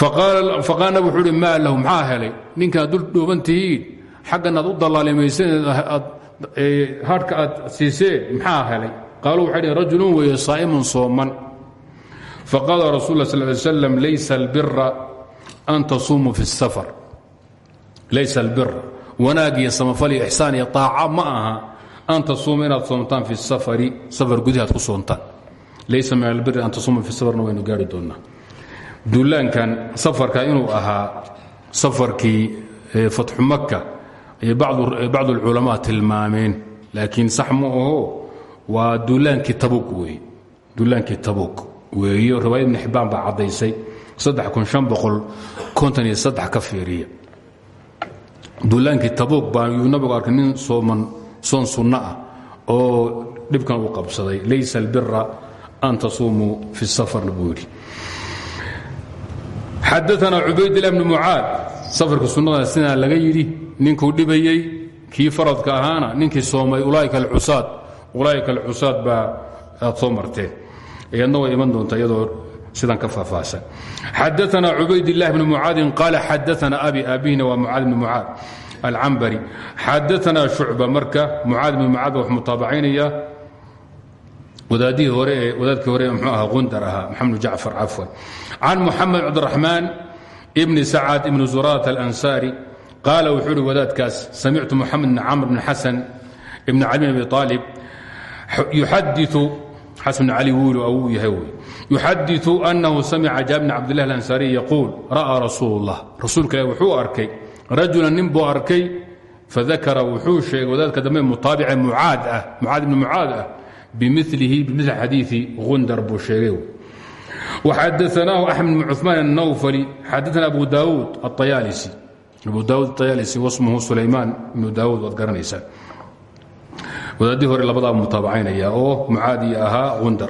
faqaana wuxuu hi maa lahu maxaa helay? Ninkaad dul dhuuban tihiid xagganaad u dallaalimaysanhaadhka aad siisee maxaa helay? Qaaluu waxay dhi rajulun weeye saa'imun sooman. Faqaala rasul la sl slm laysa albira an tasuumuu fi safar. Laysa albira wanaag iyo samafal iyo ixsaan iyo taaca ma aha an tasuuma inaad soomtaan fi safari safar gudahaad ku soontaan. Laysa min albiri an tasuuma fi safarna waynu gaari doonnaa duulaankan safarka inuu ahaa safarkii fatxu maka ay bacd اlculamaa tilmaameen. Laakiin sax ma aho waa duulaankii tabuk wey duulaankii tabuk weeyo riwaayad ibn xibbaan baa caddaysay. Ka fiiriya. Duulaankii tabuk baa yuu nabigu arkay sooman soon sunno ah oo dhibkan uu qabsaday. Laysa albira an tasuumuu fi safarna buu yidhi xadaana cubaydillah bni mucaad safarka sunnada sinaa laga yidhi ninkuu dhibayey kii faradka ahaana ninkii soomay ulaaika alcusaad ulaaika alcusaad baa aad soo marteen iyadna way iman doontaa iyadoo sidan ka faahfaahsan xadaana cubaydilah bni mucaadin qaala xadaana abi aabihina waa mucaad bni mucaad alcambari xadaana shucba marka mucaad wadaadihii hore ee wadaadkii hore mxuu ahaa qundar ahaa maxamed jacfar cafwan. Can muxamed cabdiraxmaan ibni sacad ibni zuraat alansaari qaala wuxuu uhi wadaadkaas samictu moxamed bn camr bn xasan ibn cali bn abi aalib yuxadiu xasan bn cali wiilu awuu annahu samica jaabir bn cabdilah alansaariy yaquul ra'aa rasuul اllah rasuulka ilahi wuxuu arkay rajulan nin arkay fadakara wuxuu sheegay wadaadka dambe mutaabice mucaad ah mucaad ibni mucaad ah bimilihi bimil xadiii gundar buu sheegay waxadaanaahu axmed bn cuثmaan الnawfali xadaana abu daawuud aلطayaalisi abu daawud ayaalisi wasmuhu sulaymaan ibnu daawuud waad garanaysaan wadaadii hore labadaa mutaabacaynaya oo mucaadi ahaa gundar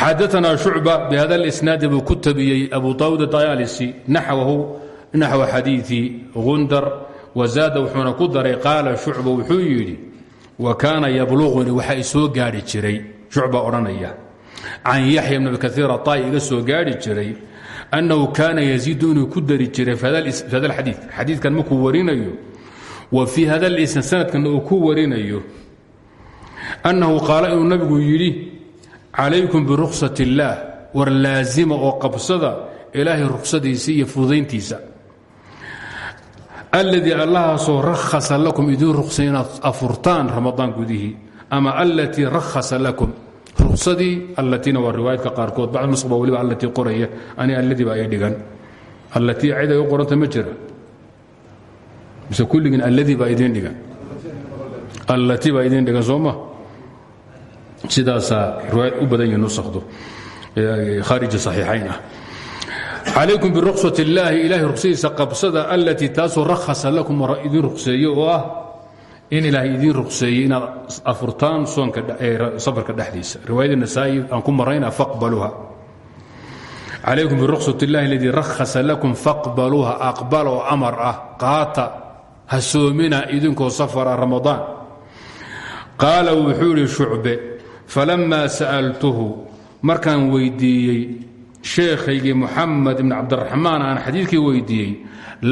xadaana shucba bihada اlisnaadi buu ku tabiyey abu daawud aطayaalisi naxwahu naxwa xadiiثi gundar wazaada wuxuuna ku daray qaala shucba wuxuu yidhi wa kaana yabluquni waxa isoo gaari jiray shucba odhanaya. Can yaxya bn kaiir aطaa'i iga soo gaari jiray annahu kaana yaziidu inuu ku dari jiray fi hada xadii xadiidkan markuu warinayo wa fii hada lisna sanadkanna uu ku warinayo annahu qaala inuu nabigu yidhi calaykum biruksat اllaah war laazima oo qabsada ilaahay ruksadiisa iyo fududayntiisa alladii allahaasoo rakhasa lakum idiin ruksay inaad afurtaan ramadaan gudihii ama allatii rakhasa lakum ruksadii allatiina waa riwaayadka qaarkood bacd nusba waliba allatii qoraya ani alladiiba ay dhigan. Allatii cid ay u qoranta ma jira. Mise kulligin alladii baa idiin dhigan. Allatii baa idiin dhigan sooma sidaasaa riwaayad u badan yihiin nusakdu khaariji saxiixayn ah calaykum biruksat illaahi ilahay ruksadiisa qabsada allatii taasoo rakhasa lakum idiin rukseeye oo ah in ilaahay idiin rukseeyey inaad afurtaan safarka dhexdiisa. Riwaayada nasaa'i aan ku marayna faqbaluuha. Calaykum biruksat illahi aladii rakhasa lakum faqbaluuha. Aqbal oo amar ah qaata ha soomina idinkoo safara ramadaan. Qaala wuxuu idhi shucbe falammaa sa'altuhu sheekhaygii muxamed ibn cabdiraxmaan aan xadiidkii weydiiyey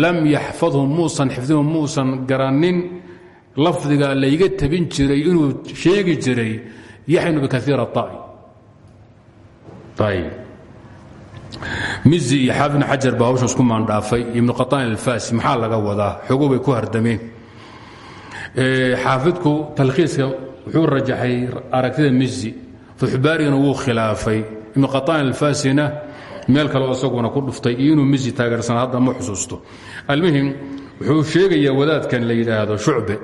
lam yaxfadhu muusan xifdihu muusan garannin lafdiga layga tabin jiray inuu sheegi jiray ibn bikaiir mizi iyo xaafid ibn xajar baa hawshan isku maandhaafay ibnu qaطaan alfasi maxaa laga wadaa? Xogo bay ku hardameen. Xaafidku talkhiiska wuxuu rajaxay aragtida mizi fuxbaarigana wuu khilaafay ibnu qaطaan alfasina meel kaleo isaguna ku dhuftay inuu mizi taageersana hadda ma xusuusto. Almuhim wuxuu sheegayaa wadaadkan la yidhaahdo shucbe.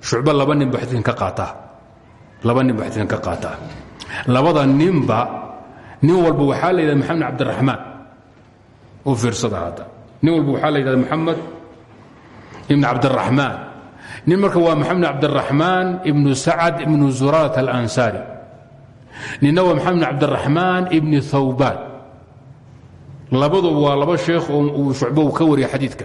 Shucbe laba nin ba xadiidkan ka qaataa laba nin ba xadiidkan ka qaataa labada ninba nin walba waxaa la yidhahda maxamed cabdiraxmaan oo fiirsada hadda. Nin walba waxaa la yidhahda moxamed ibn cabdiraxmaan. Nin marka waa maxamed cabdiraxmaan ibnu sacad ibnu zurarat alansaari ninna waa maxamed cabdiraxmaan ibni labaduba waa laba sheekh oo uu ka wariya xadiidka.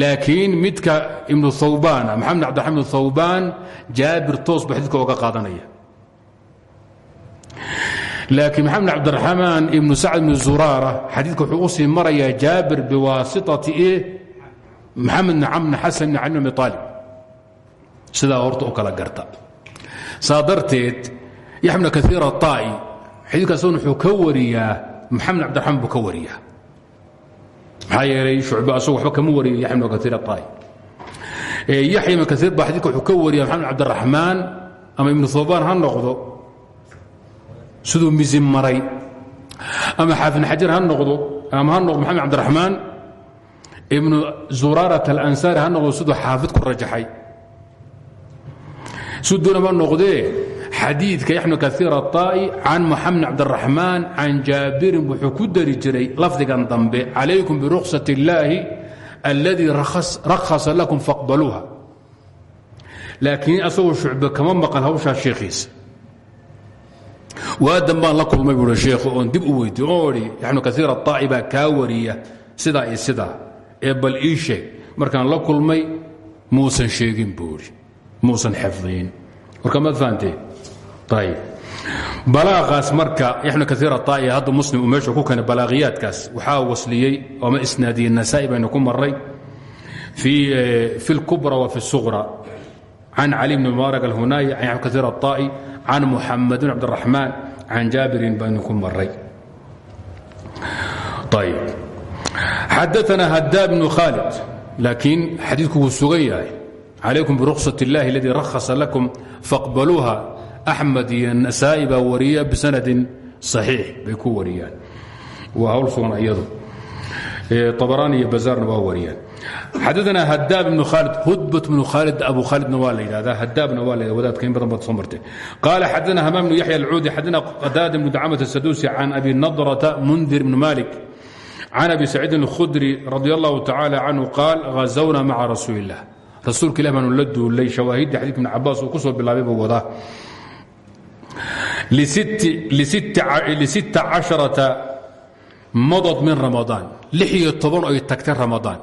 Laakiin midka ibnu thawbaan maxamed cabdiraxmaan ibnu thawbaan jaabir toos xadiidka oga qaadanaya. Laakiin maxamed cabdiraxmaan ibnu sacd ibnu zuraara xadiidka wuxuu u sii marayaa jaabir biwaasitati e maxamed bn camr xasan bn cali kala garta. Saa yaxya bna kaiir aطaa'i xadiidkaasn wuxuu ka wariyaa maxamed cabdiraxmaan buu ka wariyaa. Maxaa yeelay shucbe asagu waxba kama wariyo yaxya ibnu kaiir aطaa'i yaxya ibnu kaiir baa xadidka wuxuu ka wariya maxamed cabdiraxmaan ama ibnu thobaan ha noqdo. Siduu misin maray. Ama xaafin xajar ha noqdo ama ha noqdo maxamed cabdiraxmaan ibnu zuraarat alansaari ha noqdo siduu xaafid ku rajaxay. Sidunama noqdee xadiidka yaxnu kaiir aطaa'i can muxamed cabdiraxmaan can jaabirin wuxuu ku dari jiray lafdigan dambe calaykum biruksat اllaahi alladii rakhasa lakum faqbaluuha laakiin asagoo shucbe kama maqal hawshaa sheekhiisa waadan baan la kulmay buui sheekhu oon dib u weydiy oo idhi yaxnu kaiir aطaa'i baa kaa wariya sidaa iyo sidaa ee bal ii sheeg markaan la kulmay muusan sheegin buu idhi muusan xifdiyin warka maad fahanteen ayb balaaqaas marka yaxnu kaiir aطaa'i hadda muslim uu meesha ku keenay balaaqiyaadkaas waxaa wasliyey ama isnaadiyey nasaa'i baynu ku maray fi اlkubra wa fi الsuqra can cali bni mubaarak alhunaayi can yaxnu kaiir aطaa'i can muxamed bn cabdiraxmaan can jaabirin baynu ku maray ayb xadaana hadaab bnu khaalid laakiin xadiidku wuu sugan yahay calaykum biruksat اllahi aladii rahasa lakum faqbaluuha axmed iyo nasaa'i baa wariya bisanadin صaxiix bay ku wariyaan. waa hawl sugan iyadu. abaraani iyo bazaarna waa wariyaan. xadaana hadaab ibnu khaalid hudbat bnu khaalid abu khaalidna waa la yidhahdaa hadaabna waa la wadaadka in badan baad soo martay qaala xadaana hamaam bnu yaxya alcuudi xadaana qadaada bnu dacamata asaduusi can abi nadrata mundir bni malik can abi saciidin اlkhudri radi allahu tacaala canhu qaal hazawna maca rasuuli illah rasuulka ilah baanu la duulay shawaahidda xadidka ibn cabaas uu ku soo bilaabay buu wadaa madad min ramadaan iyo toban oy tagtay ramadaan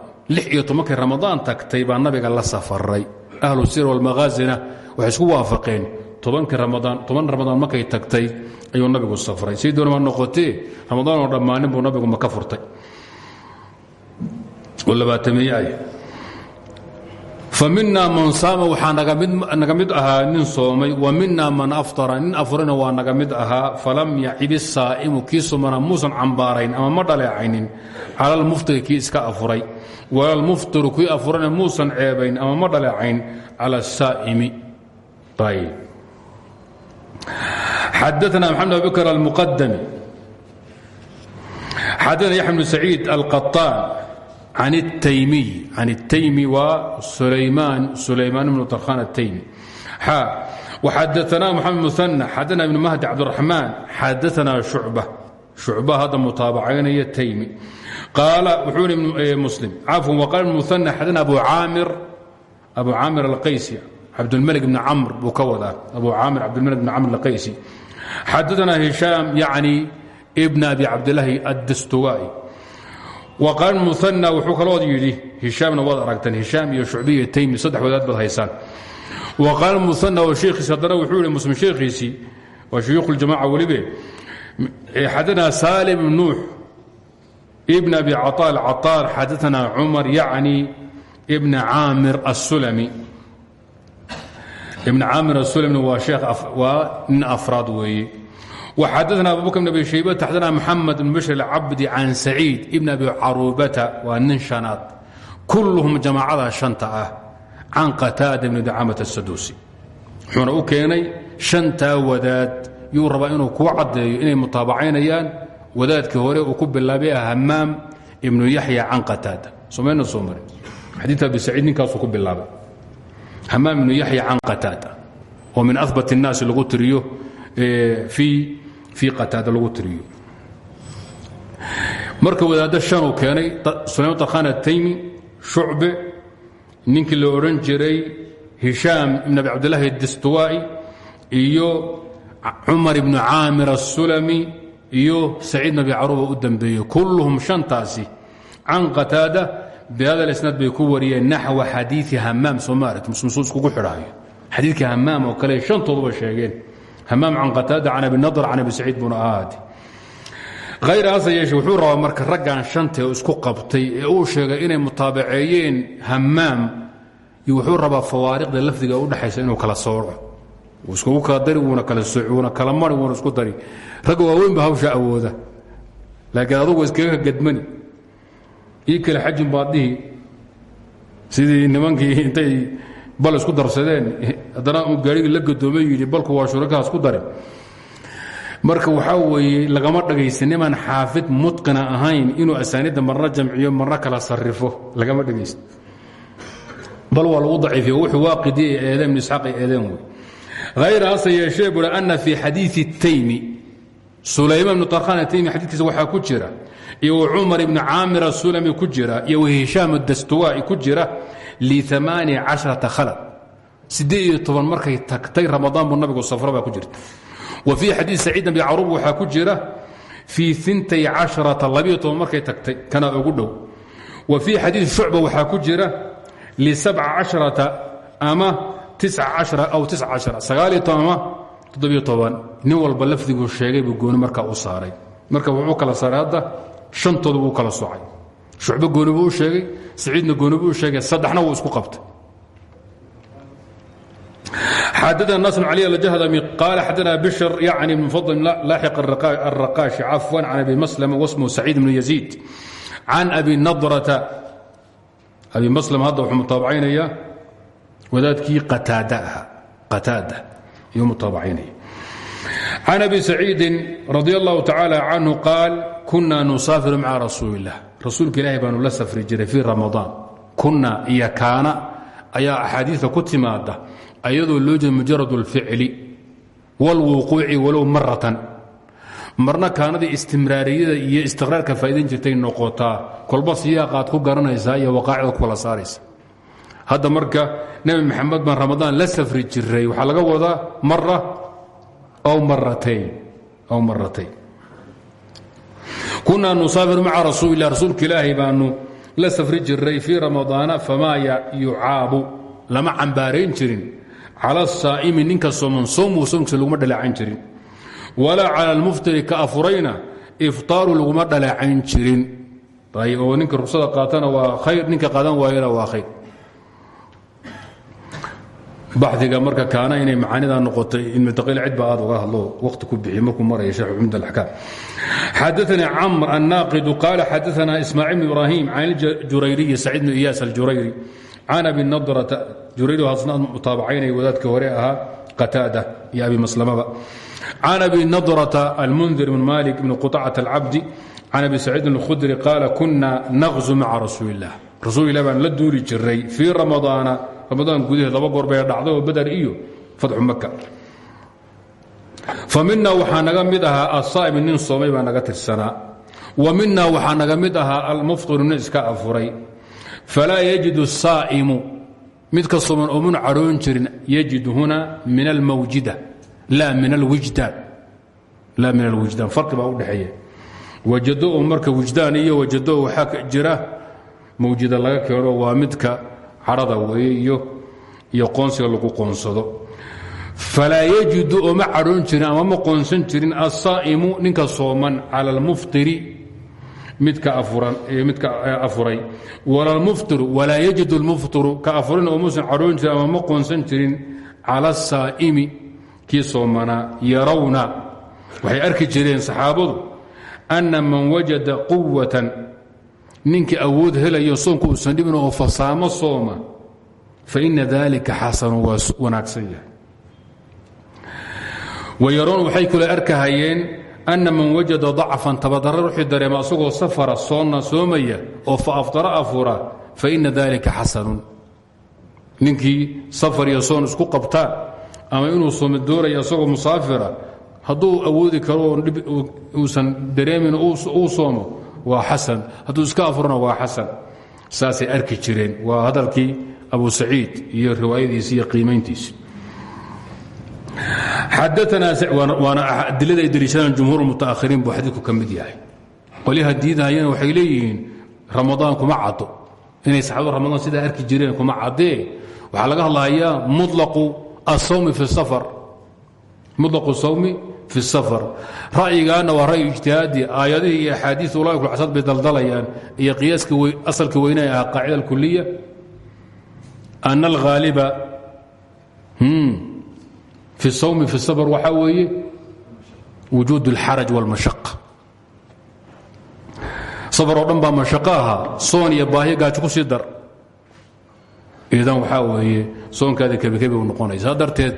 iyo tobankii ramadaan tagtay baa nabiga la safaray ahlu sir walmaghaazina waxay isku waafaqeen tobankii ramadaan toban ramadaan markay tagtay ayuu nabigu safray sii doonama noqotee ramadaan oo dhammaanin buu nabigu maka furtay oo labaatameeye ah faminaa man saama waxaa naga mid ahaa nin soomay wa minaa man aftara nin afurana waa naga mid ahaa falam yacib isaa'imu kii sumana muusan cambaarayn ama ma dhaleecaynin. Cala almuftiri kii iska afuray. Wala almuftiru kii afurana muusan ceebayn ama ma dhaleecayn. Cala asaa'imi xadaana maxamed abubakr almuqadami xadaana yaxya bnu saciid alqaطaan can الtaymiy can الtaymi waa sulaymaan sulaymaan bnu tarkhan الtaymi xa وxadaثna mxamed muثنى xadana ibn mahdi cabdالرaحmaan xadaثna شhucba شhucba hadda mutaabacaynaya taymi qaala wuxuu ihi muslim cafwan wqaal muثنى xadana abu caamir abu caamir alqaysi cabdulmلك bn camr buu ka wadaa abu caamir cabdulmلك bn camr alqaysi xadaثna hishaam yacni bn abi cabdilaahi addastuwaa'i wqaal muثنى wuxuu kaloo yidhi hishaamna waad aragteen hishaam iyo shucbiya taymi saddex wadaad baad haysaan wqaal muثنى oo sheekhiisi haddana wuxuu yihi muslim sheekhiisii waa shuyuukh اljamaca welibe xadana salim nuux bn abi caطاء الcaطاar xadaثna cumar yacni bn caamir الsulmi ibn caamir الsulmi waa sheekh waa nin afraad weeye xadana abubakr bn abi shayba xdana maxamed bn bashir alcabdi can saciid ibn abi carubata waa nin shanaad kulluhum jamaacada shanta ah can qataada bni ducaamat asaduusi wuxuuna u keenay shantaa wadaad yuu rabaa inuu kuu caddeeyo inay mutaabacaynayaan wadaadkii hore uu ku bilaabay ah hamaam ibnu yaxya can qataada somayna soo marin xadiid abi saciid ninkaasuu ku bilaabay hamaam ibnu yaxya can qataada oo min ahbat الnaasi lagu tiriyo fii marka wadaaddo hanuu keenay sulaym tarkhan ataymi shucbe ninkii la odhan jiray hishaam ibn abi cabdilaahi adistuwaa'i iyo cumar ibnu caamir aلsulami iyo saciid nabi caruba u dembeeyey kulluhum shantaasi can qataada bihada اlisnaad bay ku wariyeen naxwa xadiii hamaam soo maaragti muslim suu iskugu xidhaayo. Oo kale shantooduba sheegeen hamaam can qataada can abi nadr can abi saciid buna ahaadi hayraase yeeshe wuxuu rabaa marka raggan shantee isku qabtay ee uu sheegay inay mutaabaceeyeen hamaam wuxuu rabaa fawaariqda lafdiga udhexaysa inuu kala sooco. Wuu iskugu kala dari wuuna kala sooci wuuna kala mari wuuna isku dari. Ragga waaweyn ba hawsha awooda. Laakiin adugu iskaga gadmani. Ii kale xajin bal isku darsadeen. Haddana uu gaarigii la gadoomay yidhi balku waa shurakahaas ku darin marka waxaa weeye lagama dhagaysta nimaan xaafid mutqina ahayn inuu asaanidda marna jamciyo marna kala sarifo lagama dhagaysta bal waa lagu daciifiyo wuxuu waaqidi ee eedeen ibnu isxaaq ay eedeen wey hayra hase yeeshee buri ana fii xadiidi taymi sulayman ibnu tarkhan ataymi xadiidkiisa waxaa ku jira iyo cumar ibni caamir asulami ku jira iyo hishaam dastuwaa'i ku jira liamaani caشhraa khalad siddeed iyo toban markay tagtay ramadaan buu nabigu safro baa ku jirta wa fii xadiid saciid abi caruub waxaa ku jira fii intay caشharaa labiyo toban markay tagtay kana ugu dhow wa fii xadiid shucba waxaa ku jira lisabca caشharata ama tica caشhara aw tica caشhara sagaaliyo toban ama toddobiyo toban nin walba lafdiguu sheegay buu gooni markaa u saaray marka wuxuu kala saaray hadda shantooda buu kala soocay shucbo gooni buu u sheegay saciidna gooni buu u sheegay saddexna wuu isku qabtay. Xadana nasr cali aljahdami qaala xadana bishr yacni bn fadl laaxiq الraqaashi cafwan can abi maslama wasmuhu saciid bnu yaziid. Can abi nadrata abi maslam hadda wuxuu mutaabacaynaya wadaadkii qataada aha qataada ayuu mutaabacaynaya can abi saciidin radi allahu tacaala canhu qaal kuna nusaafiru maca rasuuli illah rasuulka ilaahi baanu la safri jiray fii ramadaan. Kunna iyo kaana ayaa axaadiidka ku timaada ayadoo loo jeeda mujarad اlficli wاlwuquuci walow maratan marna kaanadii istimraariyada iyo istiqraarka faa'idayn jirtay noqotaa kolba siyaaqaad ku garanaysaa iyo waqaacida ku kala saaraysa. Hadda marka nebi maxamed baan ramadaan la safri jiray waxaa laga wadaa mara aw maratayn kunaa nusaafiru maca rasuuli lah rasuulka ilaahay baanu la safri jiray fii ramadaana famaa yucaabu lama cambaarayn jirin cala asaa'imi ninka sooman soomuu soomkiisa laguma dhaleecayn jirin walaa cala almuftiri ka afurayna iftaaru laguma dhaleecayn jirin oo ninka rugsada qaatana waa khayr ninka qaadan waayana waa khayr baxiga marka kaana inay macaanidaa noqotay ilmutaqil cid baa aad uga hadlo waqti ku bixiy markuu maraya sheekh cumd alaxkaam xadaanii camr annaaqidu qaala xadaana ismaaciil bn ibraahim can iljurayriyi saciid bn iyaas aljurayri can abi nadrata jurayri hasna mutaabacaynaya wadaadka hore ahaa qataada iyo abi maslamaba. Can abi nadrata almundir bn malik bn quطacata alcabdi can abi saciidin اlkhudri qaala kuna naqzu maca rasuuli illah rasuul ilah baan la duuli jiray fii ramadaana ramadaan gudaheed laba goor bay dhacday oo badar iyo fatxu maka fa mina waxaa naga mid ahaa asaa'imi nin soomay baa naga tirsanaa wa mina waxaa naga mid ahaa almuftiru nin iska afuray. Falaa yajidu saa'imu midka sooman oomun cadhoon jirin yajid huna min almawjida laa min alwijdaan farqi baa u dhexeeya. Wajado marka wijdaan iyo wajado waxaa jira mawjida laga keeno waa midka cadhada weeye iyo qoonsiga lagu qoonsado. Falaa yajidu oo ma cadhoon jirin ama ma qoonsan jirin ninka sooman cala almuftiri midka afuray. Walalmuftiru walaa yajidu almuftiru ka afurin oo muusan cadhoon jirin ama ma qoonsan jirin cala asaa'imi kii soomanaa yarawna. Waxay arki jireen saxaabadu anna man wajada quwatan ninkii awood helayo soonku uusan dhibin oo fasaamo sooma faina dalika xasanu waa wanaagsan yahay. Wayaroon waxay kule arkahayeen anna man wajada dacfan tabadarra ruuxii dareema asagoo safara soonna soomaya oo fa aftara afura faina dalika xasanun. Ninkii safar iyo soon isku qabtaan ama inuu sooma doonaya asagoo musaafira hadduu awoodi karo uusan dareemin uu soomo waa xasan. Hadduu iska afurna waa xasan. Saasay arki jireen. Waa hadalkii abu saciid iyo riwaayadiisi iyo qiimayntiisi xadaanawaana adilada ay deliishadaan jumhuur mutaahiriin buu xadiidku ka mid yahay. Qolyaha diidahayana waxay leeyihiin ramadaan kuma caddo. Inay saxaabadu ramadaan sidaa arki jireen kuma caddee. Waxaa laga hadlahayaa mulaqu asawmi fi safar. Mulaqu sawmi fi safar. Ra'yigaana waa ra'yi ijtihaadi. Aayadihii iyo axaadiis ulai kulcasad bay daldalayaan. Iyo qiyaaska asalka weyne ah qaacida alkuliya ana alghaaliba fi sawmi fi safar waxaa weeye wujuud اlxaraj wاlmashaqa safar oo dhan baa mashaqo ahaa. Soon iyo baahiyo gaajo ku sii dar. Idan waxaa weeye soonkaadi kebikebi u noqonaysa. Saa darteed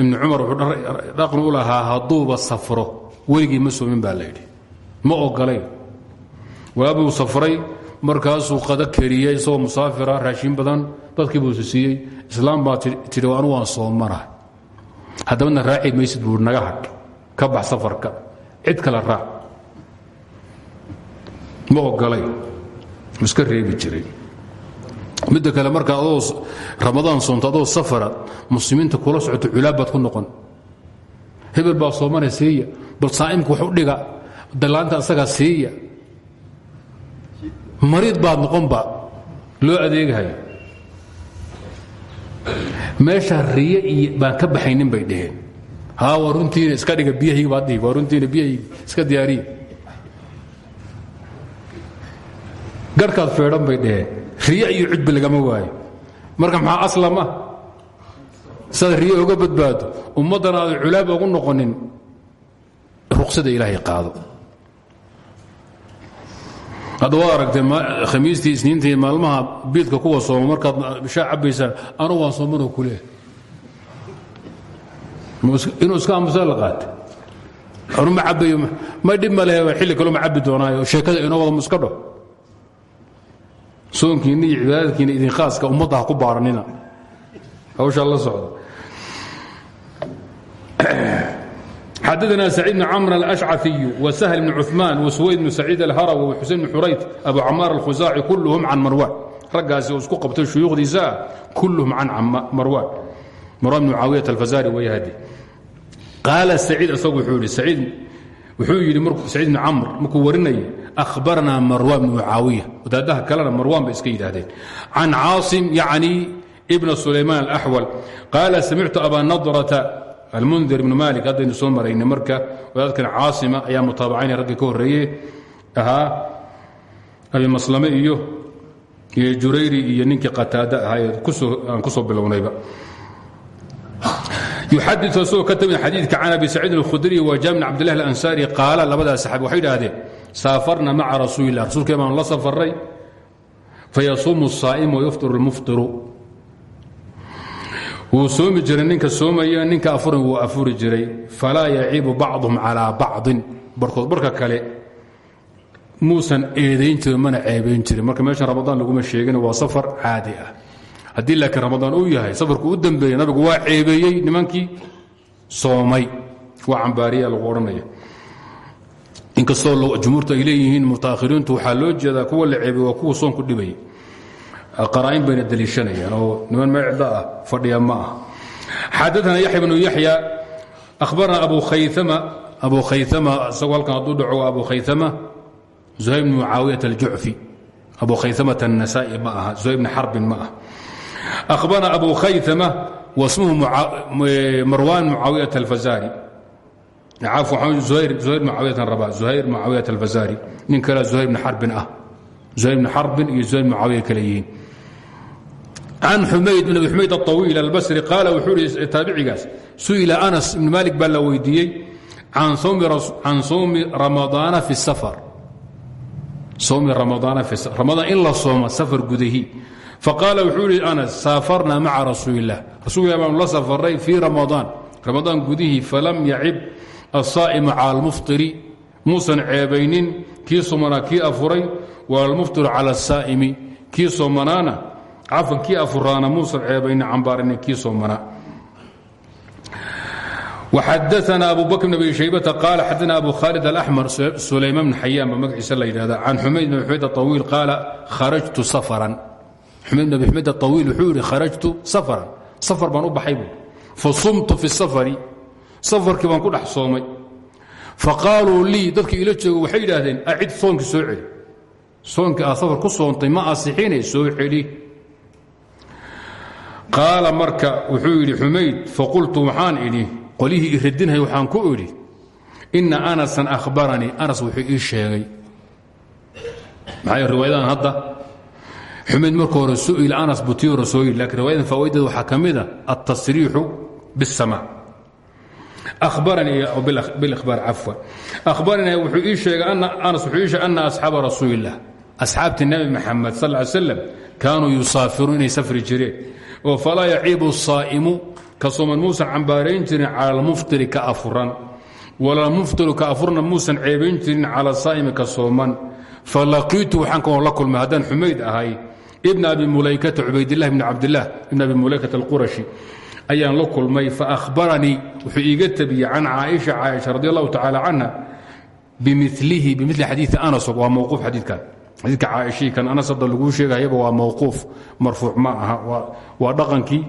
ibnu cumar wuxuu dhaqni u lahaa hadduuba safro. Weligii ma soomin baa layidhi ma ogolay waabuu safray markaasuu qada keriyey isagoo musaafira raashin badan dadkii buu siiyey islaam baa tidhi anu waan soomana haddabadna raaci maysid buu naga hadh ka bax safarka. Cid kale raac. Ma ogolay iska reebi jiray midda kale marka adoo ramadaan soonto adoo safara muslimiinta kula socoto culaab baad ku noqon. Hebel baa soomana siiya bal saa'imka wax u dhiga dallaanta asagaa siiya. Mariid baad noqonba loo adeegahayo meesha riye iyo baan ka baxaynin bay dhaheen. Haa waa iska dhiga biyahayga baad dhihi waa runtiina iska diyaariya garhkaad feedhan bay dhaheen riye iyo cudbi lagama waayo. Marka maxaa aslam ah? Saad riye oga badbaado ummaddana aada culaab ogu noqonin ruqsada ilaahay qaado. Hadda waad aragtee khamiistii isniintii maalmaha biidka kuwa sooma markaad shaa cabbaysaan anugu waan soomanoo kuleeh inuu iska aamusaa la qaata anu ma cabbayo ma dhib ma lehe xilli kaloo ma cabbi doonaayo sheekada inoo wada muska dho soonkiina iyo cibaadadkiina idin khaaska ummadda ha ku baaranina. Hawshaa la socda xadaana saciid bn camr alashcafiyu wasahl bn cumaan wasuwayd bn saciid alharawi waxusein bn xurayt abu camaar alkhusaaci kulluhum can marwaan. Raggaasi uu isku qabtay shuyuukhdiisaa kulluhum can marwaan. Marwaan bn mucaawiyat alfazari wayahadi qaala saciid isagu wuxuu yidhi saciid wuxuu yidhi saciid bn camr markuu warinayay abarnaa marwan mucaawiya wadaadaha kalena marwan ba iska yidhaahdeen can caasim yacni ibna sulayman alaxwal qaala samictu abaa nadrata almundir ibnu malik haddaynu soo marayna marka wadaadkan caasima ayaa mutaabacaynay ragga ka horreeye ahaa abimaslame iyo jurayri iyo ninkii qataada ahaa aan ku soo bilownayba yuxadiu asagoo ka tamid xadiidka can abi saciidin alkhudriy wa jaabir bn cabdillahi alansari qaala labadaas saxaabi waxay idhaahdeen saafarna maca rasuuli illah rasuulka baanu la safaray fayasuumu الsaa'im wayuftiru اlmuftiru wuu soomi jiray ninka soomaya ninka afurin wuu afuri jiray falaa yaciibu bacduhum calaa bacdin barkood barka kale muusan eedayn jirin mana ceebayn jirin marka meeshan ramadaan laguma sheegin waa safar caadi ah haddii laakiin ramadaan uu yahay safarku u dambeeyey nabigu waa ceebeeyey nimankii soomay. Waa cambaariya lagu odhanaya inkastoo jumhuurtu ay leeyihiin mutaakhiriintu waxaa loo jeedaa kuwa la ceebey waa kuwa soonku dhibay. Qaraa'in bayna daliishanayaan oo niman meecda ah fadhiya ma ah xadaana yaxya bnu yaxya ahbarna abu khayama isagoo halkan hadduu dhaco abu khayama zuhayr bn mucaawiyat aljucfi abu khayamata الnasaai ma aha zuhayr bn xarbin ma ah ahbarna abu khayama wasmuhu marwan mucaawiyat alfazari zuhayr mucaawiyatan raba zuhayr mucaawiyat alfazari nin kale zuhayr bn xarbin ah zuhayr bn xarbin iyo zuhayr bn mucaawiya kale yihiin can xumayd bn abi xumayd aطawiil albasri qaala wuxuu ihi taabicigaas su'ila anas ibn malik baa la weydiiyey can sowmi ramadaana fi safar sowmi ramadaana fi ramadaan in la sooma safar gudahi faqaala wuxuu ihi anas saafarnaa maca rasuulilah rasuulilah baanu la safarnay fii ramadaan. Ramadaan gudihii falam yacib asaa'ima cala almuftiri muusan ceebaynin kii somanaa kii afuray waalmuftiru cala asaa'imi kii somanaana cafan kii afuraana muusan ceebaynin cambaarinin kii somanaa xadaana abu bakr bn abi shaybata qaala xadaana abu khaalid alaxmar sulayman bn xayaan baa magaciisa la yidhahda can xumayd bn xumayd aطawiil qaala kharajtu safaran abi xumed awiil wuxuu yidhi kharajtu safaran. Safar baan u baxay buu. Fa sumtu fi safari. Safarkii baan ku dhex soomay. Fa qaaluu lii dadkii ila jooga waxay yidhaahdeen acid soonkii soo celi. Soonkii aad safar ku soontay ma asixine soo celi. Qaala marka wuxuu yidhi xumayd faqultu waxaan idhi qolihii i radinhay xumayd marka hore su'il anas butiyo hore soo yidhi lakiin riwaayadan fawaa'ideeda waxaa ka mid a altasriixu biاsama bibaar cafwan. Ahbaranii wuxuu ii sheegay anas wuxuu ii sheegay ana asxaaba rasuulilah asxaabtii nabi maxamed sal ly slam kaanuu yusaafiruun inay safri jireen oo falaa yaciibu saa'imu ka sooman muusan cambaarayn jirin cala almuftiri ka afuran wala muftiru ka afurna muusan ceebayn jirin cala saa'imi ka sooman. Falaqiitu waxaan kaloo la kulmay haddaan xumayd ahay ibn abi mulaykata cubaydilah bn cabdilah ibn abi mulaykata alqurashi ayaan la kulmay faahbaranii wuxuu iiga tabiyey can caaisha caaisha radi allahu tacaala canha bimilihi bimili xadiii anas waa mawquuf xadiikan xadiidka caaishii kan anas hadda laguu sheegayaba waa mawquuf marfuuc ma aha waa dhaqankii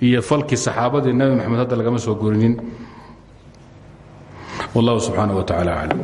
iyo falkii saxaabadii nabi maxamed hadda lagama soo gorinin wallahu subxaana wa tacaala aclam